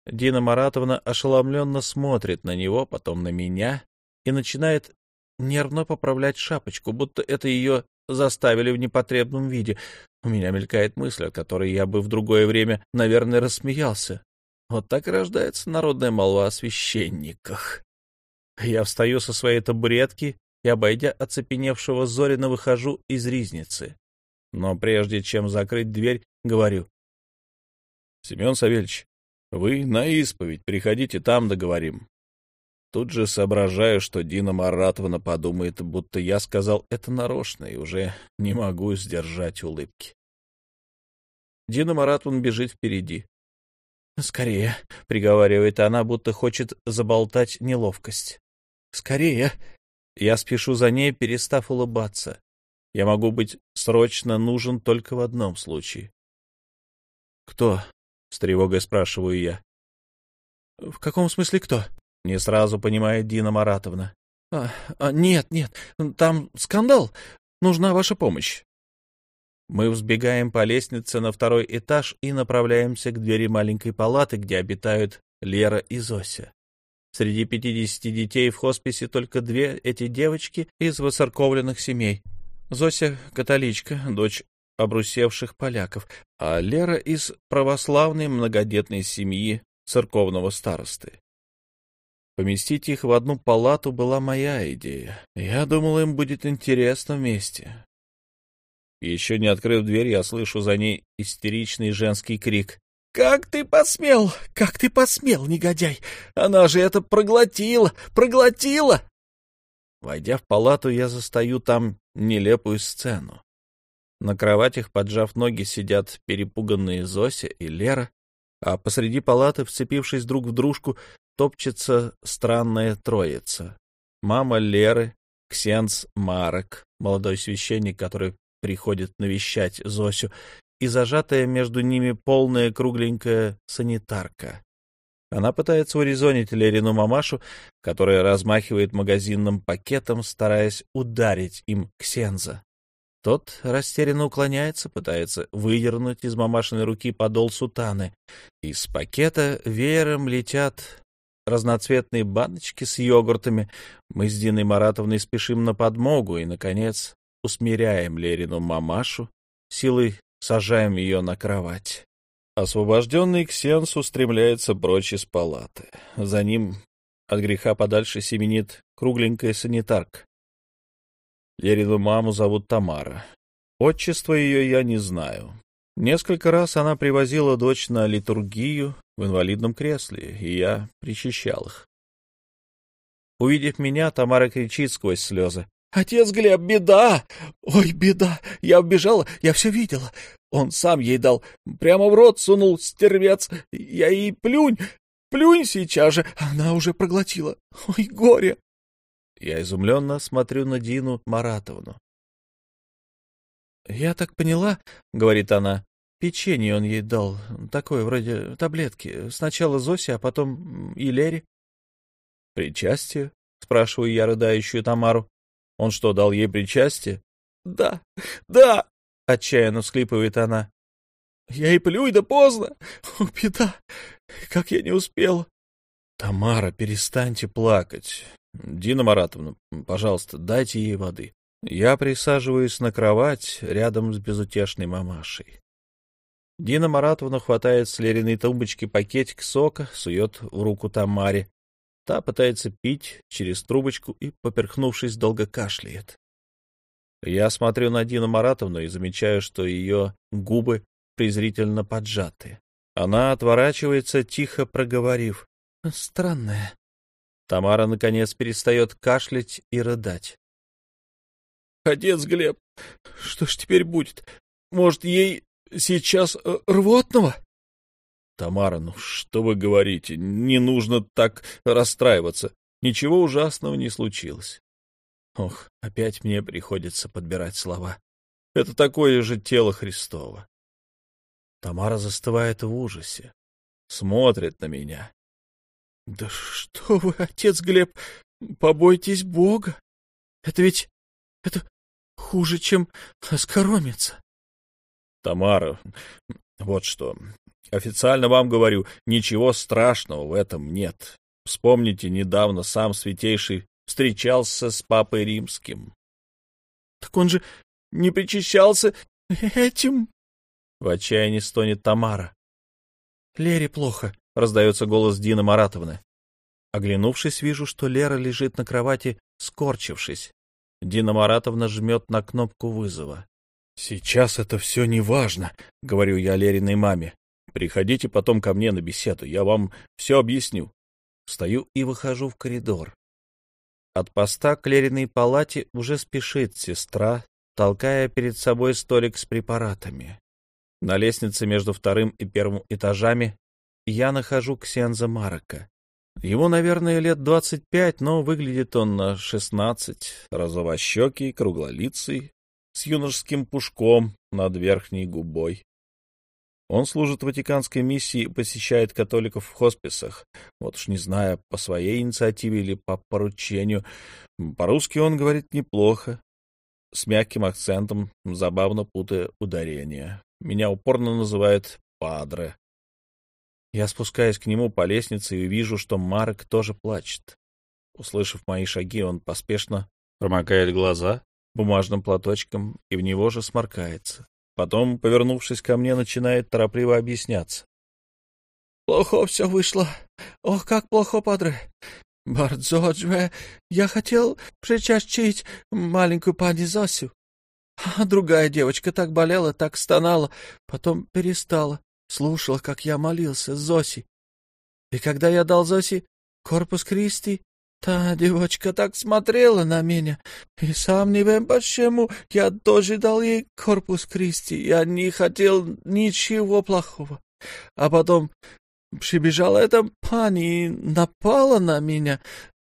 Дина Маратовна ошеломленно смотрит на него, потом на меня и начинает нервно поправлять шапочку, будто это ее заставили в непотребном виде. У меня мелькает мысль, от которой я бы в другое время, наверное, рассмеялся. Вот так и рождается народная молва о священниках. Я встаю со своей табуретки и, обойдя оцепеневшего Зорина, выхожу из ризницы. Но прежде чем закрыть дверь, говорю. — Семен Савельевич, вы на исповедь приходите, там договорим. Тут же соображаю, что Дина Маратовна подумает, будто я сказал это нарочно, и уже не могу сдержать улыбки. Дина Маратовна бежит впереди. «Скорее», — приговаривает она, будто хочет заболтать неловкость. «Скорее!» Я спешу за ней, перестав улыбаться. Я могу быть срочно нужен только в одном случае. «Кто?» — с тревогой спрашиваю я. «В каком смысле кто?» — не сразу понимает Дина Маратовна. А, а, «Нет, нет, там скандал. Нужна ваша помощь». Мы взбегаем по лестнице на второй этаж и направляемся к двери маленькой палаты, где обитают Лера и Зося. Среди пятидесяти детей в хосписе только две эти девочки из воцерковленных семей. Зося — католичка, дочь обрусевших поляков, а Лера из православной многодетной семьи церковного старосты. Поместить их в одну палату была моя идея. Я думал, им будет интересно вместе. Еще не открыв дверь, я слышу за ней истеричный женский крик. «Как ты посмел? Как ты посмел, негодяй? Она же это проглотила! Проглотила!» Войдя в палату, я застаю там нелепую сцену. На кроватях, поджав ноги, сидят перепуганные Зося и Лера, а посреди палаты, вцепившись друг в дружку, топчется странная троица. Мама Леры, Ксенц Марок, молодой священник, который приходит навещать Зосю, и зажатая между ними полная кругленькая санитарка. Она пытается урезонить Лерину мамашу, которая размахивает магазинным пакетом, стараясь ударить им Ксенза. Тот растерянно уклоняется, пытается выдернуть из мамашиной руки подол сутаны. Из пакета веером летят разноцветные баночки с йогуртами. Мы с Диной Маратовной спешим на подмогу и, наконец, усмиряем Лерину мамашу, силой сажаем ее на кровать. Освобожденный Ксенс устремляется прочь из палаты. За ним от греха подальше семенит кругленькая санитарка. Лерину маму зовут Тамара. Отчество ее я не знаю. Несколько раз она привозила дочь на литургию в инвалидном кресле, и я причащал их. Увидев меня, Тамара кричит сквозь слезы. «Отец Глеб, беда! Ой, беда! Я убежала, я все видела. Он сам ей дал, прямо в рот сунул стервец. Я ей плюнь, плюнь сейчас же, она уже проглотила. Ой, горе!» Я изумленно смотрю на Дину Маратовну. «Я так поняла, — говорит она, — печенье он ей дал, такое вроде таблетки. Сначала Зосе, а потом и Лере». «Причастие?» — спрашиваю я рыдающую Тамару. «Он что, дал ей причастие?» «Да, да!» — отчаянно всклипывает она. «Я и плюй, да поздно! О, беда! Как я не успела!» «Тамара, перестаньте плакать. Дина Маратовна, пожалуйста, дайте ей воды. Я присаживаюсь на кровать рядом с безутешной мамашей. Дина Маратовна хватает с Лериной тумбочки пакетик сока, сует в руку Тамаре. Та пытается пить через трубочку и, поперхнувшись, долго кашляет. Я смотрю на Дину Маратовну и замечаю, что ее губы презрительно поджаты. Она отворачивается, тихо проговорив. «Странная». Тамара, наконец, перестает кашлять и рыдать. Отец Глеб, что ж теперь будет? Может, ей сейчас э, рвотного? Тамара, ну что вы говорите? Не нужно так расстраиваться. Ничего ужасного не случилось. Ох, опять мне приходится подбирать слова. Это такое же тело Христово. Тамара застывает в ужасе, смотрит на меня. — Да что вы, отец Глеб, побойтесь Бога. Это ведь... это хуже, чем оскоромиться. Тамара, вот что. Официально вам говорю, ничего страшного в этом нет. Вспомните, недавно сам святейший встречался с папой римским. — Так он же не причащался этим? — в отчаянии стонет Тамара. — Лере плохо, — раздается голос Дины Маратовны. Оглянувшись, вижу, что Лера лежит на кровати, скорчившись. Дина Маратовна жмет на кнопку вызова. «Сейчас это все не важно», — говорю я Лериной маме. «Приходите потом ко мне на беседу, я вам все объясню». Встаю и выхожу в коридор. От поста к Лериной палате уже спешит сестра, толкая перед собой столик с препаратами. На лестнице между вторым и первым этажами я нахожу Ксенза Марока. Ему, наверное, лет двадцать пять, но выглядит он на шестнадцать, розовощекий, круглолицый, с юношеским пушком над верхней губой. Он служит Ватиканской миссии посещает католиков в хосписах. Вот уж не знаю, по своей инициативе или по поручению. По-русски он говорит неплохо, с мягким акцентом, забавно путая ударения. Меня упорно называют «падре». Я спускаюсь к нему по лестнице и вижу, что Марк тоже плачет. Услышав мои шаги, он поспешно промокает глаза бумажным платочком и в него же сморкается. Потом, повернувшись ко мне, начинает торопливо объясняться. — Плохо все вышло. Ох, как плохо, падре. Бардзоджве, я хотел причащить маленькую пани Зосю. А другая девочка так болела, так стонала, потом перестала. Слушала, как я молился Зоси. И когда я дал Зоси корпус Кристи, Та девочка так смотрела на меня, и сам не вем почему я тоже дал ей корпус Кристи. Я не хотел ничего плохого. А потом прибежала эта пани и напала на меня,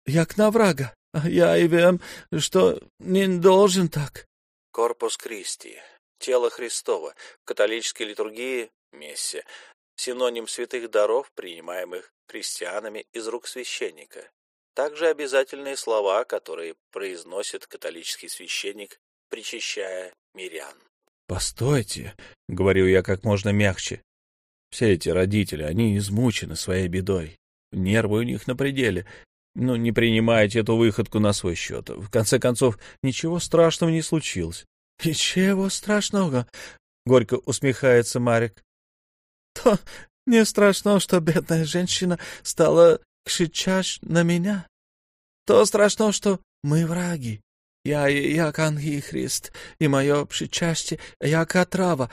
як на врага. Я и вем, что не должен так. Корпус Кристи. Тело Христова. В католической литургии — мессе. Синоним святых даров, принимаемых христианами из рук священника. Также обязательные слова, которые произносит католический священник, причащая мирян. «Постойте», — говорю я как можно мягче. «Все эти родители, они измучены своей бедой. Нервы у них на пределе. Ну, не принимайте эту выходку на свой счет. В конце концов, ничего страшного не случилось». «Ничего страшного», — горько усмехается Марик. «То не страшно, что бедная женщина стала кричать на меня. То страшно, что мы враги. Я як ангихрист, и мое причастие як отрава.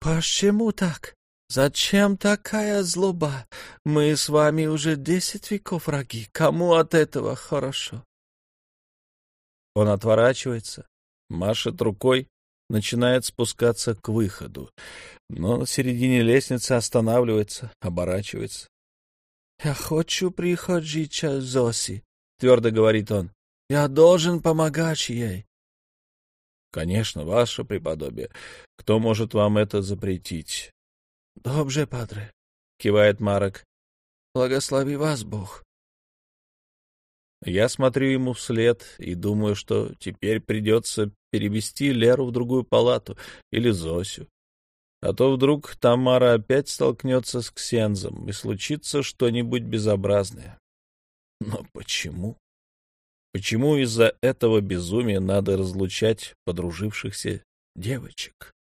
Почему так? Зачем такая злоба? Мы с вами уже десять веков враги. Кому от этого хорошо? Он отворачивается, машет рукой, начинает спускаться к выходу, но на середине лестницы останавливается, оборачивается. — Я хочу приходить час Зоси, — твердо говорит он. — Я должен помогать ей. — Конечно, ваше преподобие. Кто может вам это запретить? — Добже, падре, — кивает Марок. — Благослови вас Бог. Я смотрю ему вслед и думаю, что теперь придется перевести Леру в другую палату или Зосю. А то вдруг Тамара опять столкнется с Ксензом, и случится что-нибудь безобразное. Но почему? Почему из-за этого безумия надо разлучать подружившихся девочек?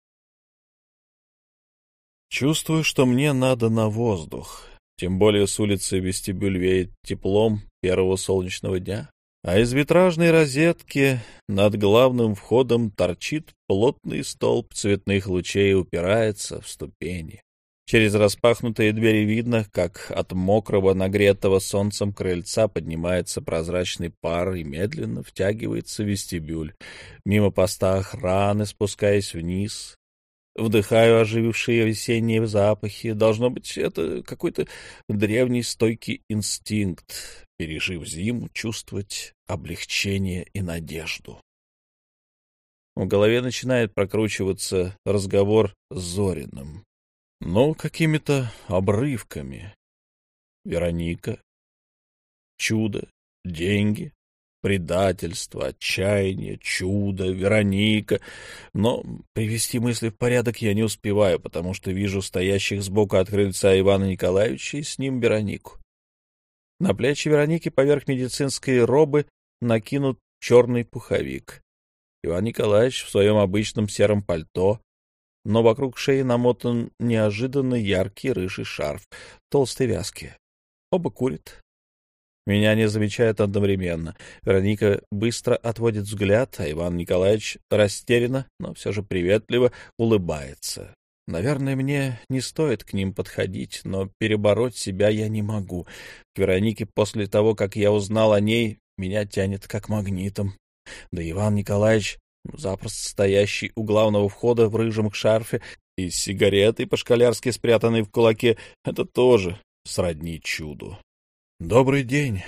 Чувствую, что мне надо на воздух, тем более с улицы вестибюль веет теплом первого солнечного дня, а из витражной розетки над главным входом торчит плотный столб цветных лучей и упирается в ступени. Через распахнутые двери видно, как от мокрого, нагретого солнцем крыльца поднимается прозрачный пар и медленно втягивается вестибюль. Мимо поста охраны, спускаясь вниз, вдыхаю оживившие весенние запахи. Должно быть, это какой-то древний стойкий инстинкт, пережив зиму, чувствовать облегчение и надежду. В голове начинает прокручиваться разговор с Зориным но какими-то обрывками. Вероника, чудо, деньги, предательство, отчаяние, чудо, Вероника. Но привести мысли в порядок я не успеваю, потому что вижу стоящих сбоку от крыльца Ивана Николаевича и с ним Веронику. На плечи Вероники поверх медицинской робы накинут черный пуховик. Иван Николаевич в своем обычном сером пальто, но вокруг шеи намотан неожиданно яркий рыжий шарф толстой вязки. Оба курят. Меня не замечают одновременно. Вероника быстро отводит взгляд, а Иван Николаевич растерянно, но все же приветливо улыбается. Наверное, мне не стоит к ним подходить, но перебороть себя я не могу. К Веронике после того, как я узнал о ней, меня тянет как магнитом. Да Иван Николаевич, запросто стоящий у главного входа в рыжем шарфе и с сигаретой по-школярски спрятанной в кулаке, это тоже сродни чуду. «Добрый день!»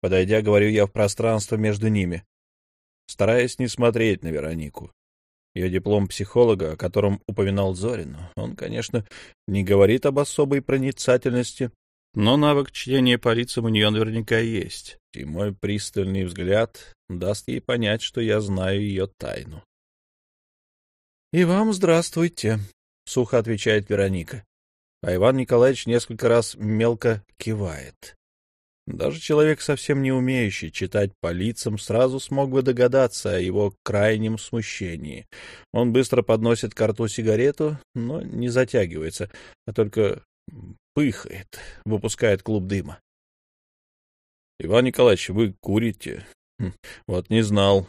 Подойдя, говорю я в пространство между ними, стараясь не смотреть на Веронику. Ее диплом психолога, о котором упоминал Зорин, он, конечно, не говорит об особой проницательности, но навык чтения по лицам у нее наверняка есть, и мой пристальный взгляд даст ей понять, что я знаю ее тайну. — И вам здравствуйте, — сухо отвечает Вероника. А Иван Николаевич несколько раз мелко кивает. Даже человек, совсем не умеющий читать по лицам, сразу смог бы догадаться о его крайнем смущении. Он быстро подносит к рту сигарету, но не затягивается, а только пыхает, выпускает клуб дыма. — Иван Николаевич, вы курите? Хм, вот не знал.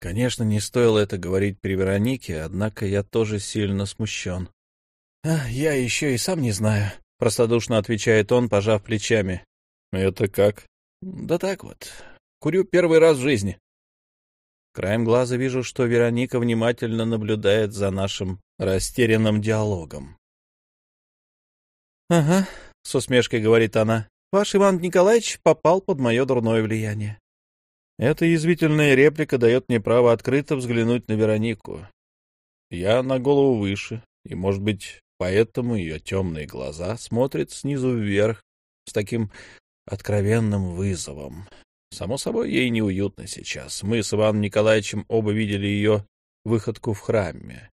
Конечно, не стоило это говорить при Веронике, однако я тоже сильно смущен. — А, я еще и сам не знаю, — простодушно отвечает он, пожав плечами. «Это как?» «Да так вот. Курю первый раз в жизни». Краем глаза вижу, что Вероника внимательно наблюдает за нашим растерянным диалогом. «Ага», — с усмешкой говорит она, — «ваш Иван Николаевич попал под мое дурное влияние». Эта язвительная реплика дает мне право открыто взглянуть на Веронику. Я на голову выше, и, может быть, поэтому ее темные глаза смотрят снизу вверх с таким откровенным вызовом. Само собой, ей неуютно сейчас. Мы с Иваном Николаевичем оба видели ее выходку в храме.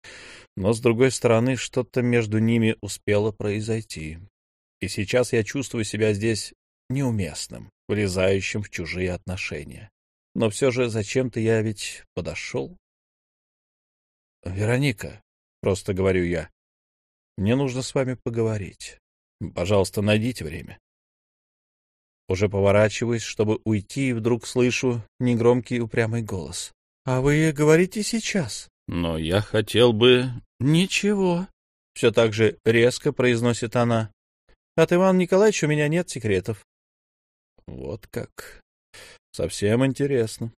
Но, с другой стороны, что-то между ними успело произойти. И сейчас я чувствую себя здесь неуместным, влезающим в чужие отношения. Но все же зачем-то я ведь подошел. — Вероника, — просто говорю я, — мне нужно с вами поговорить. Пожалуйста, найдите время. Уже поворачиваюсь, чтобы уйти, и вдруг слышу негромкий упрямый голос. — А вы говорите сейчас? — Но я хотел бы... — Ничего. Все так же резко произносит она. — От Ивана Николаевича у меня нет секретов. — Вот как. Совсем интересно.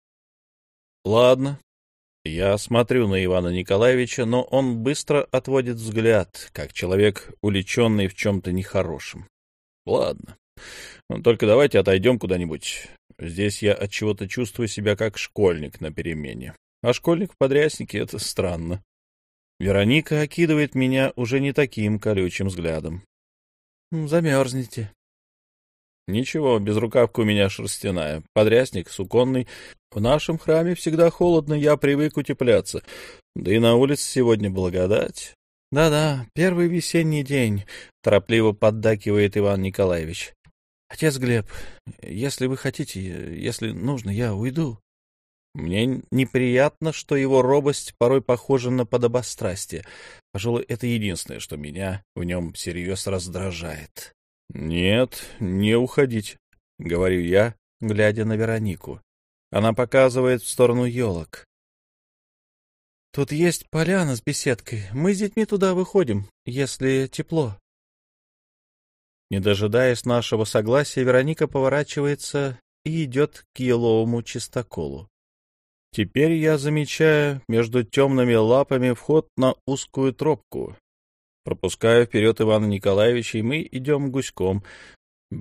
— Ладно. Я смотрю на Ивана Николаевича, но он быстро отводит взгляд, как человек, уличенный в чем-то нехорошем. Ладно. Ну, только давайте отойдем куда-нибудь. Здесь я от чего-то чувствую себя как школьник на перемене. А школьник в подряснике — это странно. Вероника окидывает меня уже не таким колючим взглядом. Замерзнете. Ничего, безрукавка у меня шерстяная. Подрясник, суконный. В нашем храме всегда холодно, я привык утепляться. Да и на улице сегодня благодать. Да-да, первый весенний день, торопливо поддакивает Иван Николаевич. Отец Глеб, если вы хотите, если нужно, я уйду. Мне неприятно, что его робость порой похожа на подобострастие. Пожалуй, это единственное, что меня в нем всерьез раздражает. — Нет, не уходить, — говорю я, глядя на Веронику. Она показывает в сторону елок. — Тут есть поляна с беседкой. Мы с детьми туда выходим, если тепло. Не дожидаясь нашего согласия, Вероника поворачивается и идет к еловому чистоколу. Теперь я замечаю между темными лапами вход на узкую тропку. Пропускаю вперед Ивана Николаевича, и мы идем гуськом.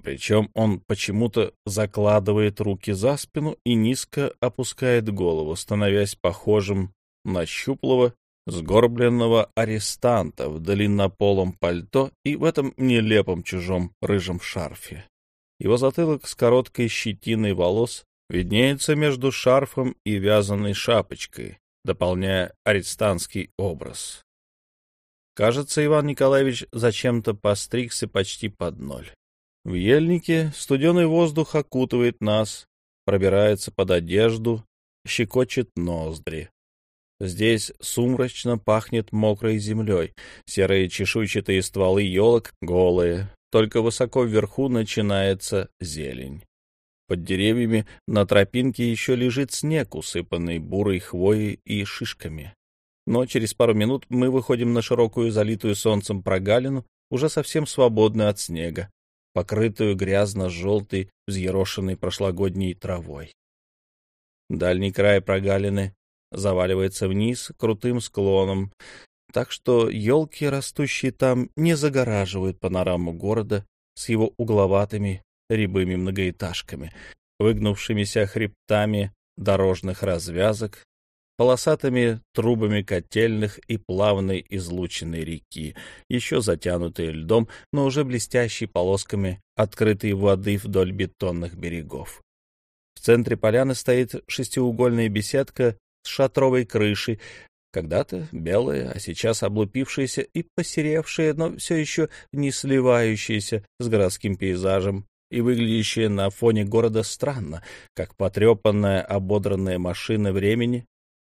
Причем он почему-то закладывает руки за спину и низко опускает голову, становясь похожим на щуплого сгорбленного арестанта в длиннополом пальто и в этом нелепом чужом рыжем шарфе. Его затылок с короткой щетиной волос виднеется между шарфом и вязаной шапочкой, дополняя арестантский образ. Кажется, Иван Николаевич зачем-то постригся почти под ноль. В ельнике студеный воздух окутывает нас, пробирается под одежду, щекочет ноздри. Здесь сумрачно пахнет мокрой землей, серые чешуйчатые стволы елок голые, только высоко вверху начинается зелень. Под деревьями на тропинке еще лежит снег, усыпанный бурой хвоей и шишками. Но через пару минут мы выходим на широкую, залитую солнцем прогалину, уже совсем свободную от снега, покрытую грязно-желтой, взъерошенной прошлогодней травой. Дальний край прогалины заваливается вниз крутым склоном, так что елки, растущие там, не загораживают панораму города с его угловатыми рябыми многоэтажками, выгнувшимися хребтами дорожных развязок, полосатыми трубами котельных и плавной излученной реки, еще затянутые льдом, но уже блестящей полосками открытой воды вдоль бетонных берегов. В центре поляны стоит шестиугольная беседка шатровой крышей, когда-то белая, а сейчас облупившаяся и посеревшая, но все еще не сливающаяся с городским пейзажем и выглядящая на фоне города странно, как потрепанная ободранная машина времени,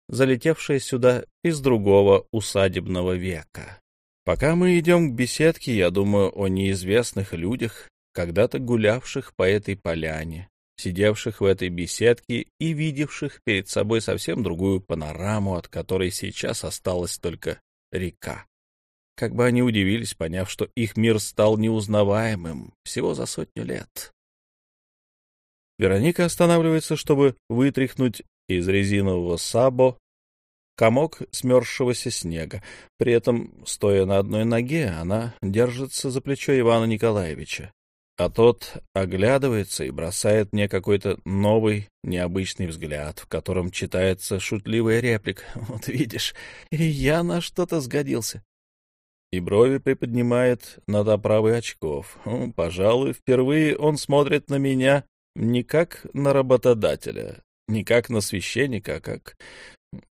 залетевшая сюда из другого усадебного века. Пока мы идем к беседке, я думаю о неизвестных людях, когда-то гулявших по этой поляне, сидевших в этой беседке и видевших перед собой совсем другую панораму, от которой сейчас осталась только река. Как бы они удивились, поняв, что их мир стал неузнаваемым всего за сотню лет. Вероника останавливается, чтобы вытряхнуть из резинового сабо комок смерзшегося снега. При этом, стоя на одной ноге, она держится за плечо Ивана Николаевича. А тот оглядывается и бросает мне какой-то новый, необычный взгляд, в котором читается шутливая реплика. Вот видишь, и я на что-то сгодился и брови приподнимает над оправой очков. Ну, пожалуй, впервые он смотрит на меня не как на работодателя, не как на священника, а как,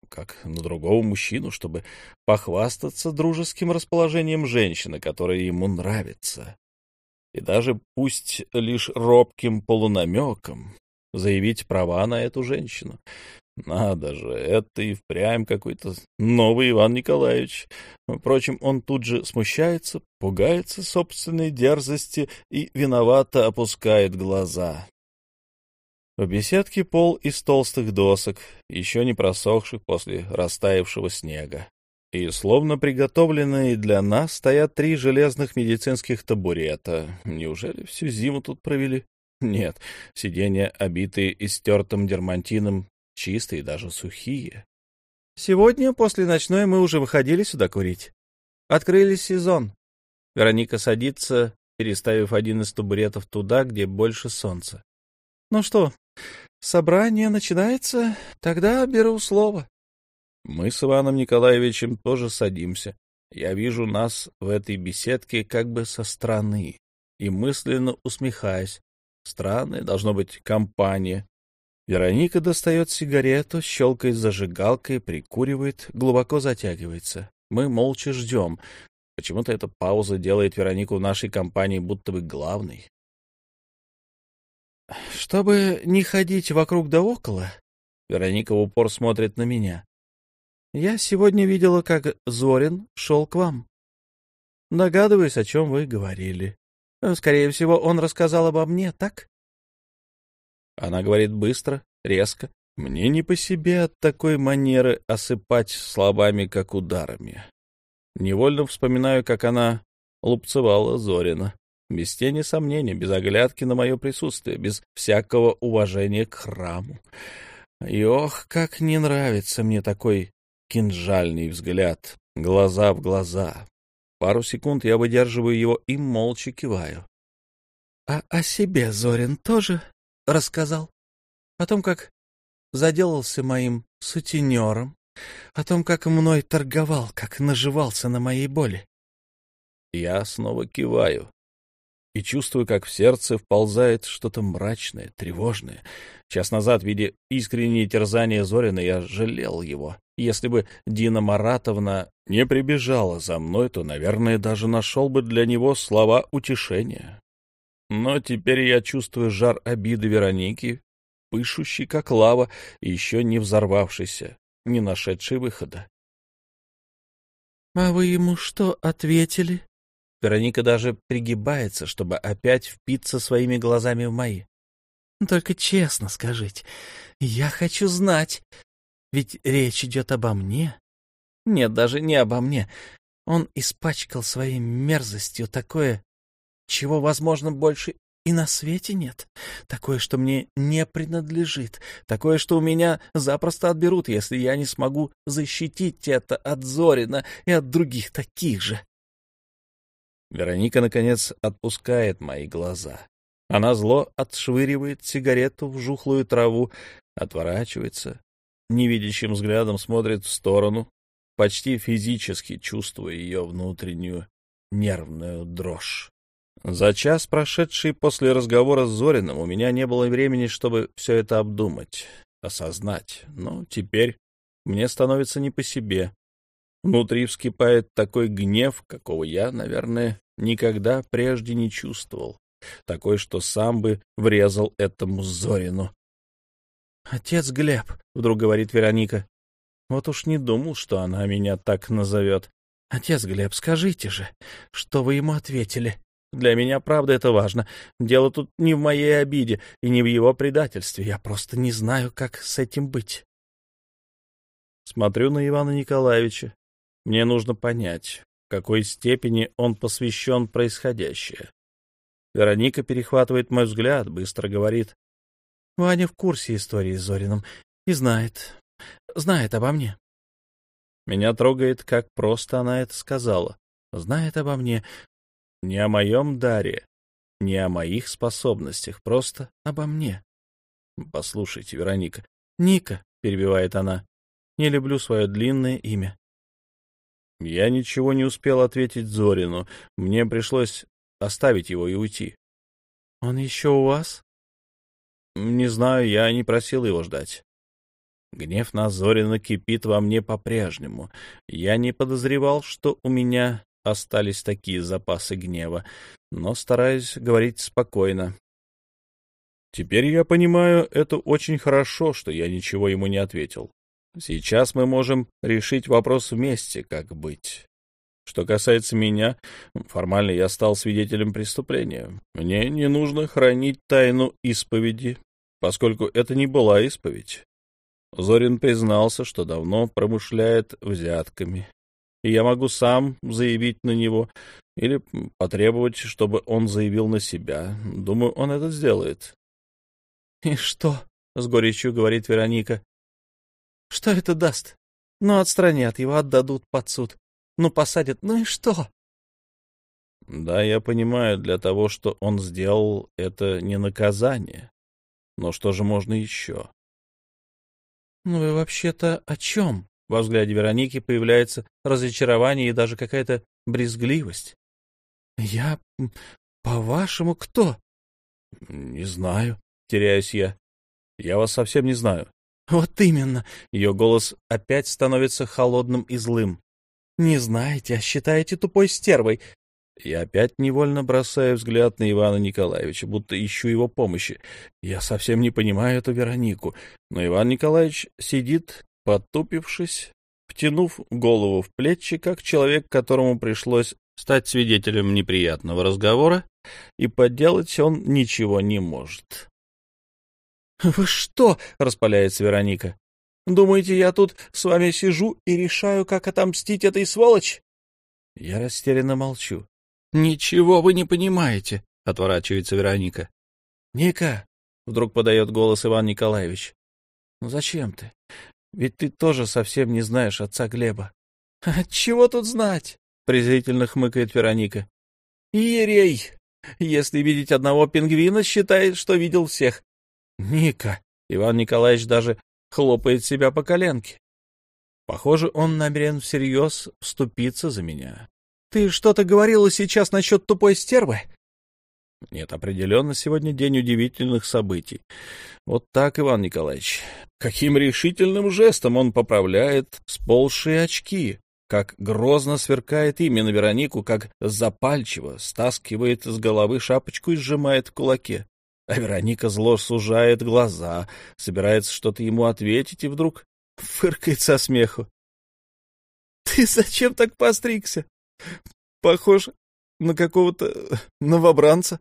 как на другого мужчину, чтобы похвастаться дружеским расположением женщины, которая ему нравится. И даже пусть лишь робким полунамеком заявить права на эту женщину. Надо же, это и впрямь какой-то новый Иван Николаевич. Впрочем, он тут же смущается, пугается собственной дерзости и виновато опускает глаза. В беседке пол из толстых досок, еще не просохших после растаявшего снега. И, словно приготовленные для нас, стоят три железных медицинских табурета. Неужели всю зиму тут провели? Нет, сиденья, обитые истертым дермантином, чистые, даже сухие. Сегодня, после ночной, мы уже выходили сюда курить. Открыли сезон. Вероника садится, переставив один из табуретов туда, где больше солнца. Ну что, собрание начинается? Тогда беру слово. Мы с Иваном Николаевичем тоже садимся. Я вижу нас в этой беседке как бы со стороны и мысленно усмехаясь. Странная должно быть компания, Вероника достает сигарету, щелкает зажигалкой, прикуривает, глубоко затягивается. Мы молча ждем. Почему-то эта пауза делает Веронику нашей компании будто бы главной. Чтобы не ходить вокруг да около, Вероника в упор смотрит на меня. Я сегодня видела, как Зорин шел к вам. Догадываюсь, о чем вы говорили. Скорее всего, он рассказал обо мне, так? Она говорит быстро, резко. Мне не по себе от такой манеры осыпать словами, как ударами. Невольно вспоминаю, как она лупцевала Зорина. Без тени сомнений, без оглядки на мое присутствие, без всякого уважения к храму. И ох, как не нравится мне такой кинжальный взгляд, глаза в глаза. Пару секунд я выдерживаю его и молча киваю. — А о себе Зорин тоже рассказал. О том, как заделался моим сутенером, о том, как мной торговал, как наживался на моей боли. Я снова киваю и чувствую, как в сердце вползает что-то мрачное, тревожное. Час назад, видя искреннее терзание Зорина, я жалел его. Если бы Дина Маратовна не прибежала за мной, то, наверное, даже нашел бы для него слова утешения. Но теперь я чувствую жар обиды Вероники пышущий, как лава, еще не взорвавшийся, не нашедший выхода. — А вы ему что ответили? Вероника даже пригибается, чтобы опять впиться своими глазами в мои. — Только честно скажите, я хочу знать, ведь речь идет обо мне. Нет, даже не обо мне. Он испачкал своей мерзостью такое, чего, возможно, больше и на свете нет. Такое, что мне не принадлежит. Такое, что у меня запросто отберут, если я не смогу защитить это от Зорина и от других таких же. Вероника, наконец, отпускает мои глаза. Она зло отшвыривает сигарету в жухлую траву, отворачивается, невидящим взглядом смотрит в сторону, почти физически чувствуя ее внутреннюю нервную дрожь. За час, прошедший после разговора с Зориным, у меня не было времени, чтобы все это обдумать, осознать. Но теперь мне становится не по себе. Внутри вскипает такой гнев, какого я, наверное, никогда прежде не чувствовал. Такой, что сам бы врезал этому Зорину. — Отец Глеб, — вдруг говорит Вероника. Вот уж не думал, что она меня так назовет. — Отец Глеб, скажите же, что вы ему ответили? Для меня, правда, это важно. Дело тут не в моей обиде и не в его предательстве. Я просто не знаю, как с этим быть. Смотрю на Ивана Николаевича. Мне нужно понять, в какой степени он посвящен происходящее. Вероника перехватывает мой взгляд, быстро говорит. Ваня в курсе истории с Зориным и знает, знает обо мне. Меня трогает, как просто она это сказала. Знает обо мне, не о моем даре, не о моих способностях, просто обо мне. Послушайте, Вероника. Ника, перебивает она. Не люблю свое длинное имя. Я ничего не успел ответить Зорину. Мне пришлось оставить его и уйти. Он еще у вас? Не знаю, я не просил его ждать. Гнев на Зорина кипит во мне по-прежнему. Я не подозревал, что у меня остались такие запасы гнева, но стараюсь говорить спокойно. Теперь я понимаю, это очень хорошо, что я ничего ему не ответил. Сейчас мы можем решить вопрос вместе, как быть. Что касается меня, формально я стал свидетелем преступления. Мне не нужно хранить тайну исповеди, поскольку это не была исповедь. Зорин признался, что давно промышляет взятками, и я могу сам заявить на него или потребовать, чтобы он заявил на себя. Думаю, он это сделает. — И что? — с горечью говорит Вероника. — Что это даст? Ну, отстранят его, отдадут под суд. Ну, посадят. Ну и что? Да, я понимаю, для того, что он сделал, это не наказание. Но что же можно еще? — Ну, вы вообще-то о чем? Во взгляде Вероники появляется разочарование и даже какая-то брезгливость. — Я, по-вашему, кто? — Не знаю, — теряюсь я. Я вас совсем не знаю. — Вот именно. Ее голос опять становится холодным и злым. — Не знаете, а считаете тупой стервой. Я опять невольно бросаю взгляд на Ивана Николаевича, будто ищу его помощи. Я совсем не понимаю эту Веронику, но Иван Николаевич сидит потупившись, втянув голову в плечи, как человек, которому пришлось стать свидетелем неприятного разговора, и поделать он ничего не может. — Вы что? — распаляется Вероника. — Думаете, я тут с вами сижу и решаю, как отомстить этой сволочь? Я растерянно молчу. — Ничего вы не понимаете, — отворачивается Вероника. — Ника, — вдруг подает голос Иван Николаевич. — Ну зачем ты? Ведь ты тоже совсем не знаешь отца Глеба. — Чего тут знать? — презрительно хмыкает Вероника. — Иерей, если видеть одного пингвина, считает, что видел всех. — Ника! — Иван Николаевич даже хлопает себя по коленке. Похоже, он намерен всерьез вступиться за меня. — Ты что-то говорила сейчас насчет тупой стервы? Нет, определенно сегодня день удивительных событий. Вот так, Иван Николаевич. Каким решительным жестом он поправляет сползшие очки, как грозно сверкает ими на Веронику, как запальчиво стаскивает с головы шапочку и сжимает в кулаке. А Вероника зло сужает глаза, собирается что-то ему ответить, и вдруг фыркает со смеху. — Ты зачем так постригся? Похож на какого-то новобранца.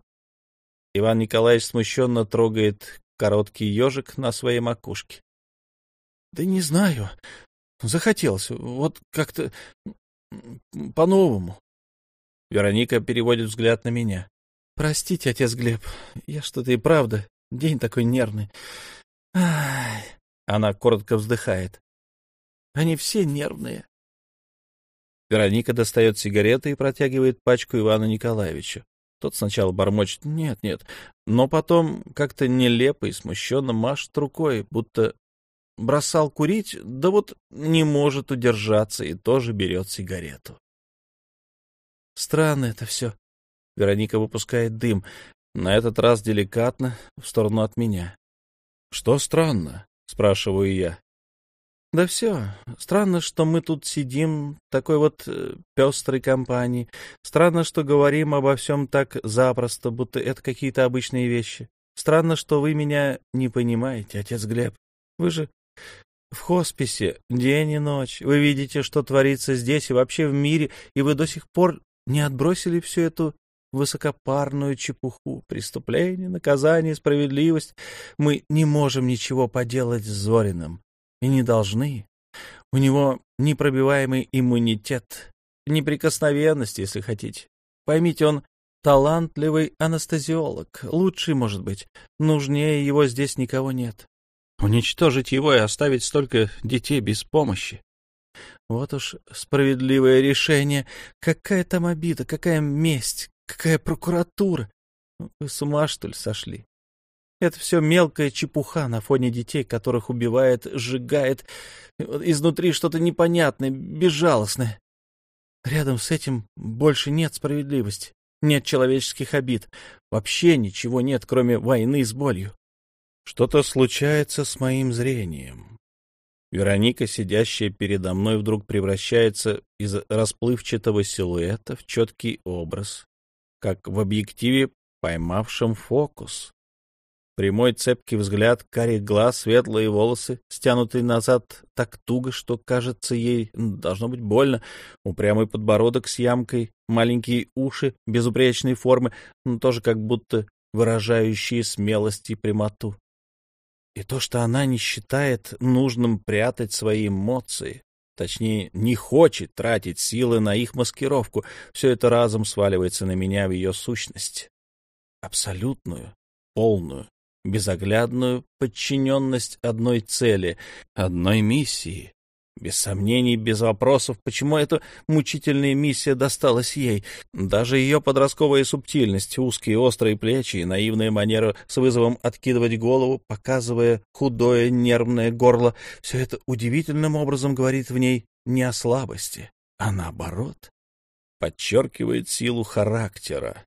Иван Николаевич смущенно трогает короткий ежик на своей макушке. — Да не знаю. Захотелось. Вот как-то по-новому. Вероника переводит взгляд на меня. — Простите, отец Глеб, я что-то и правда, день такой нервный. Ай. Она коротко вздыхает. Они все нервные. Вероника достает сигареты и протягивает пачку Ивану Николаевичу. Тот сначала бормочет «нет, нет», но потом как-то нелепо и смущенно машет рукой, будто бросал курить, да вот не может удержаться и тоже берет сигарету. Странно это все. Вероника выпускает дым, на этот раз деликатно, в сторону от меня. — Что странно? — спрашиваю я. — Да все. Странно, что мы тут сидим, такой вот э, пестрой компании. Странно, что говорим обо всем так запросто, будто это какие-то обычные вещи. Странно, что вы меня не понимаете, отец Глеб. Вы же в хосписе день и ночь. Вы видите, что творится здесь и вообще в мире, и вы до сих пор не отбросили всю эту высокопарную чепуху, преступление, наказание, справедливость. Мы не можем ничего поделать с Зориным. И не должны. У него непробиваемый иммунитет, неприкосновенность, если хотите. Поймите, он талантливый анестезиолог, лучший, может быть. Нужнее его здесь никого нет. Уничтожить его и оставить столько детей без помощи. Вот уж справедливое решение. Какая там обида, какая месть, какая прокуратура. Вы с ума, что ли, сошли? Это все мелкая чепуха на фоне детей, которых убивает, сжигает. Изнутри что-то непонятное, безжалостное. Рядом с этим больше нет справедливости, нет человеческих обид. Вообще ничего нет, кроме войны с болью. Что-то случается с моим зрением. Вероника, сидящая передо мной, вдруг превращается из расплывчатого силуэта в четкий образ, как в объективе, поймавшем фокус. Прямой цепкий взгляд, карих глаз, светлые волосы, стянутые назад так туго, что кажется ей должно быть больно, упрямый подбородок с ямкой, маленькие уши безупречной формы, но тоже как будто выражающие смелость и прямоту. И то, что она не считает нужным прятать свои эмоции, точнее, не хочет тратить силы на их маскировку, все это разом сваливается на меня в ее сущность. Абсолютную, полную, безоглядную подчиненность одной цели, одной миссии, без сомнений, без вопросов, почему эта мучительная миссия досталась ей. Даже ее подростковая субтильность, узкие острые плечи и наивная манера с вызовом откидывать голову, показывая худое нервное горло, все это удивительным образом говорит в ней не о слабости, а наоборот, подчеркивает силу характера.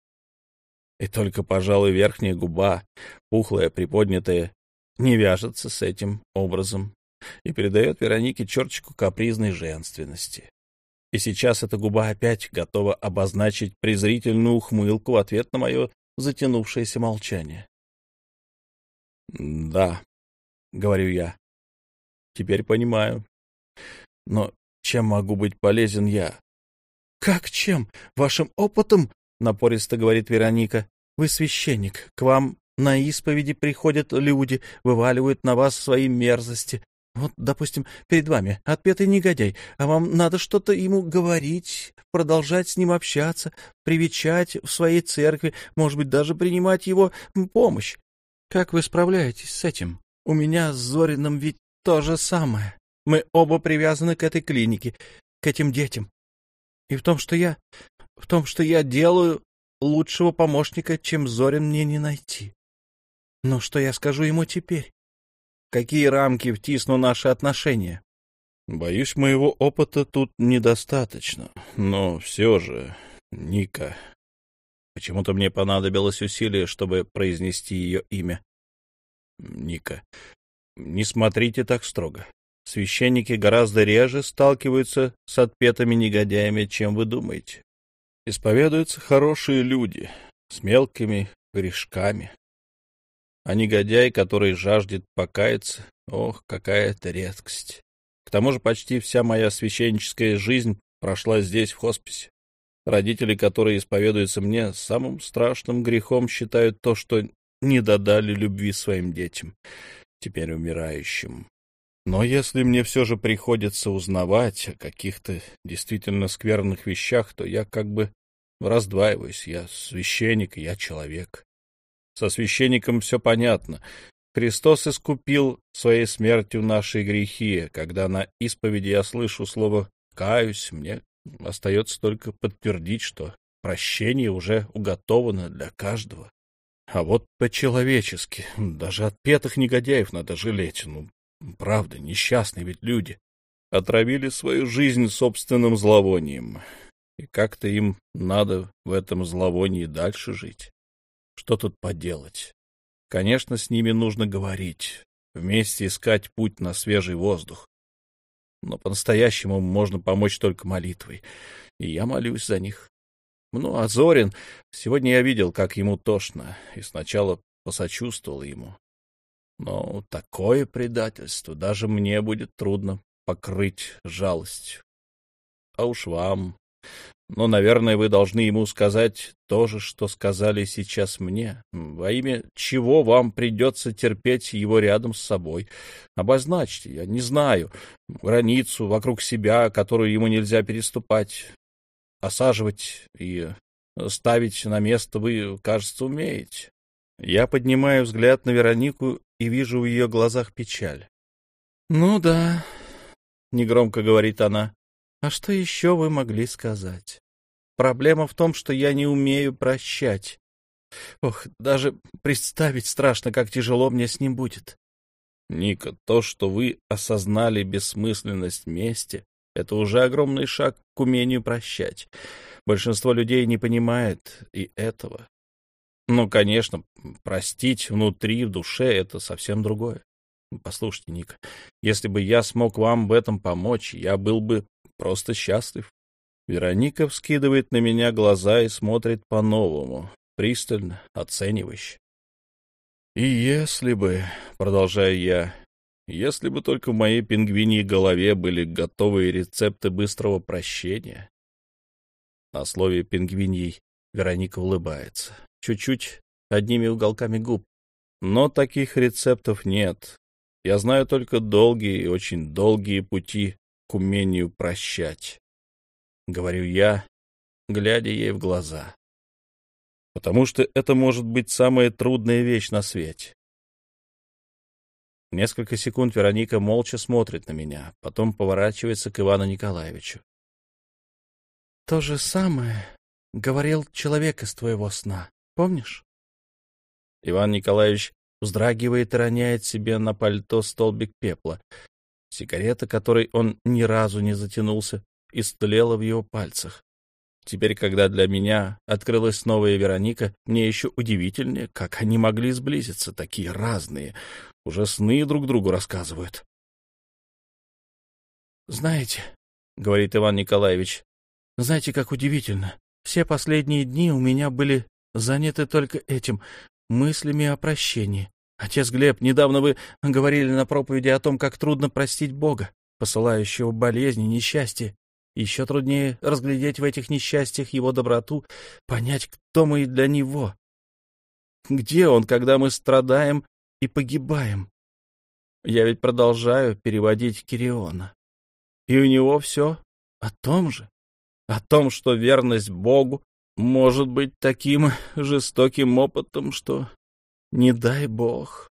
И только, пожалуй, верхняя губа, пухлая, приподнятая, не вяжется с этим образом и передает Веронике черточку капризной женственности. И сейчас эта губа опять готова обозначить презрительную ухмылку в ответ на мое затянувшееся молчание. «Да», — говорю я, — «теперь понимаю. Но чем могу быть полезен я?» «Как чем? Вашим опытом?» — напористо говорит Вероника. «Вы священник. К вам на исповеди приходят люди, вываливают на вас свои мерзости. Вот, допустим, перед вами отпетый негодяй, а вам надо что-то ему говорить, продолжать с ним общаться, привечать в своей церкви, может быть, даже принимать его помощь. Как вы справляетесь с этим? У меня с Зориным ведь то же самое. Мы оба привязаны к этой клинике, к этим детям. И в том, что я... в том, что я делаю, лучшего помощника, чем Зорин, мне не найти. Но что я скажу ему теперь? какие рамки втисну наши отношения. Боюсь, моего опыта тут недостаточно, но все же, Ника... Почему-то мне понадобилось усилие, чтобы произнести ее имя. Ника, не смотрите так строго. Священники гораздо реже сталкиваются с отпетыми негодяями, чем вы думаете. Исповедуются хорошие люди с мелкими грешками. а негодяй, который жаждет покаяться, ох, какая это редкость. К тому же почти вся моя священническая жизнь прошла здесь, в хосписе. Родители, которые исповедуются мне, самым страшным грехом считают то, что не додали любви своим детям, теперь умирающим. Но если мне все же приходится узнавать о каких-то действительно скверных вещах, то я как бы раздваиваюсь. Я священник, я человек. Со священником все понятно. Христос искупил своей смертью наши грехи. Когда на исповеди я слышу слово «каюсь», мне остается только подтвердить, что прощение уже уготовано для каждого. А вот по-человечески, даже отпетых негодяев надо жалеть. Ну, правда, несчастные ведь люди. Отравили свою жизнь собственным зловонием. И как-то им надо в этом зловонии дальше жить. Что тут поделать? Конечно, с ними нужно говорить, вместе искать путь на свежий воздух. Но по-настоящему можно помочь только молитвой, и я молюсь за них. Ну, а Зорин... Сегодня я видел, как ему тошно, и сначала посочувствовал ему. Но такое предательство даже мне будет трудно покрыть жалостью. А уж вам но, наверное, вы должны ему сказать то же, что сказали сейчас мне. Во имя чего вам придется терпеть его рядом с собой? Обозначьте, я не знаю, границу вокруг себя, которую ему нельзя переступать. Осаживать и ставить на место вы, кажется, умеете. Я поднимаю взгляд на Веронику и вижу в ее глазах печаль. — Ну да, — негромко говорит она. А что еще вы могли сказать? Проблема в том, что я не умею прощать. Ох, даже представить страшно, как тяжело мне с ним будет. Ника, то, что вы осознали бессмысленность мести, это уже огромный шаг к умению прощать. Большинство людей не понимает и этого. Ну, конечно, простить внутри, в душе — это совсем другое. Послушайте, Ника, если бы я смог вам в этом помочь, я был бы просто счастлив. Вероника вскидывает на меня глаза и смотрит по-новому, пристально, оценивающе. И если бы, продолжаю я, если бы только в моей пингвиньей голове были готовые рецепты быстрого прощения. На слове «пингвиньей» Вероника улыбается, чуть-чуть одними уголками губ. Но таких рецептов нет. Я знаю только долгие и очень долгие пути к умению прощать. Говорю я, глядя ей в глаза. Потому что это может быть самая трудная вещь на свете. Несколько секунд Вероника молча смотрит на меня, потом поворачивается к Ивану Николаевичу. — То же самое говорил человек из твоего сна, помнишь? Иван Николаевич вздрагивает и роняет себе на пальто столбик пепла. Сигарета, которой он ни разу не затянулся, истлела в его пальцах. Теперь, когда для меня открылась новая Вероника, мне еще удивительнее, как они могли сблизиться, такие разные. Уже сны друг другу рассказывают. «Знаете», — говорит Иван Николаевич, — «знаете, как удивительно. Все последние дни у меня были заняты только этим, мыслями о прощении. Отец Глеб, недавно вы говорили на проповеди о том, как трудно простить Бога, посылающего болезни, несчастье. Еще труднее разглядеть в этих несчастьях его доброту, понять, кто мы для него. Где он, когда мы страдаем и погибаем? Я ведь продолжаю переводить Кириона. И у него все о том же, о том, что верность Богу может быть таким жестоким опытом, что не дай бог.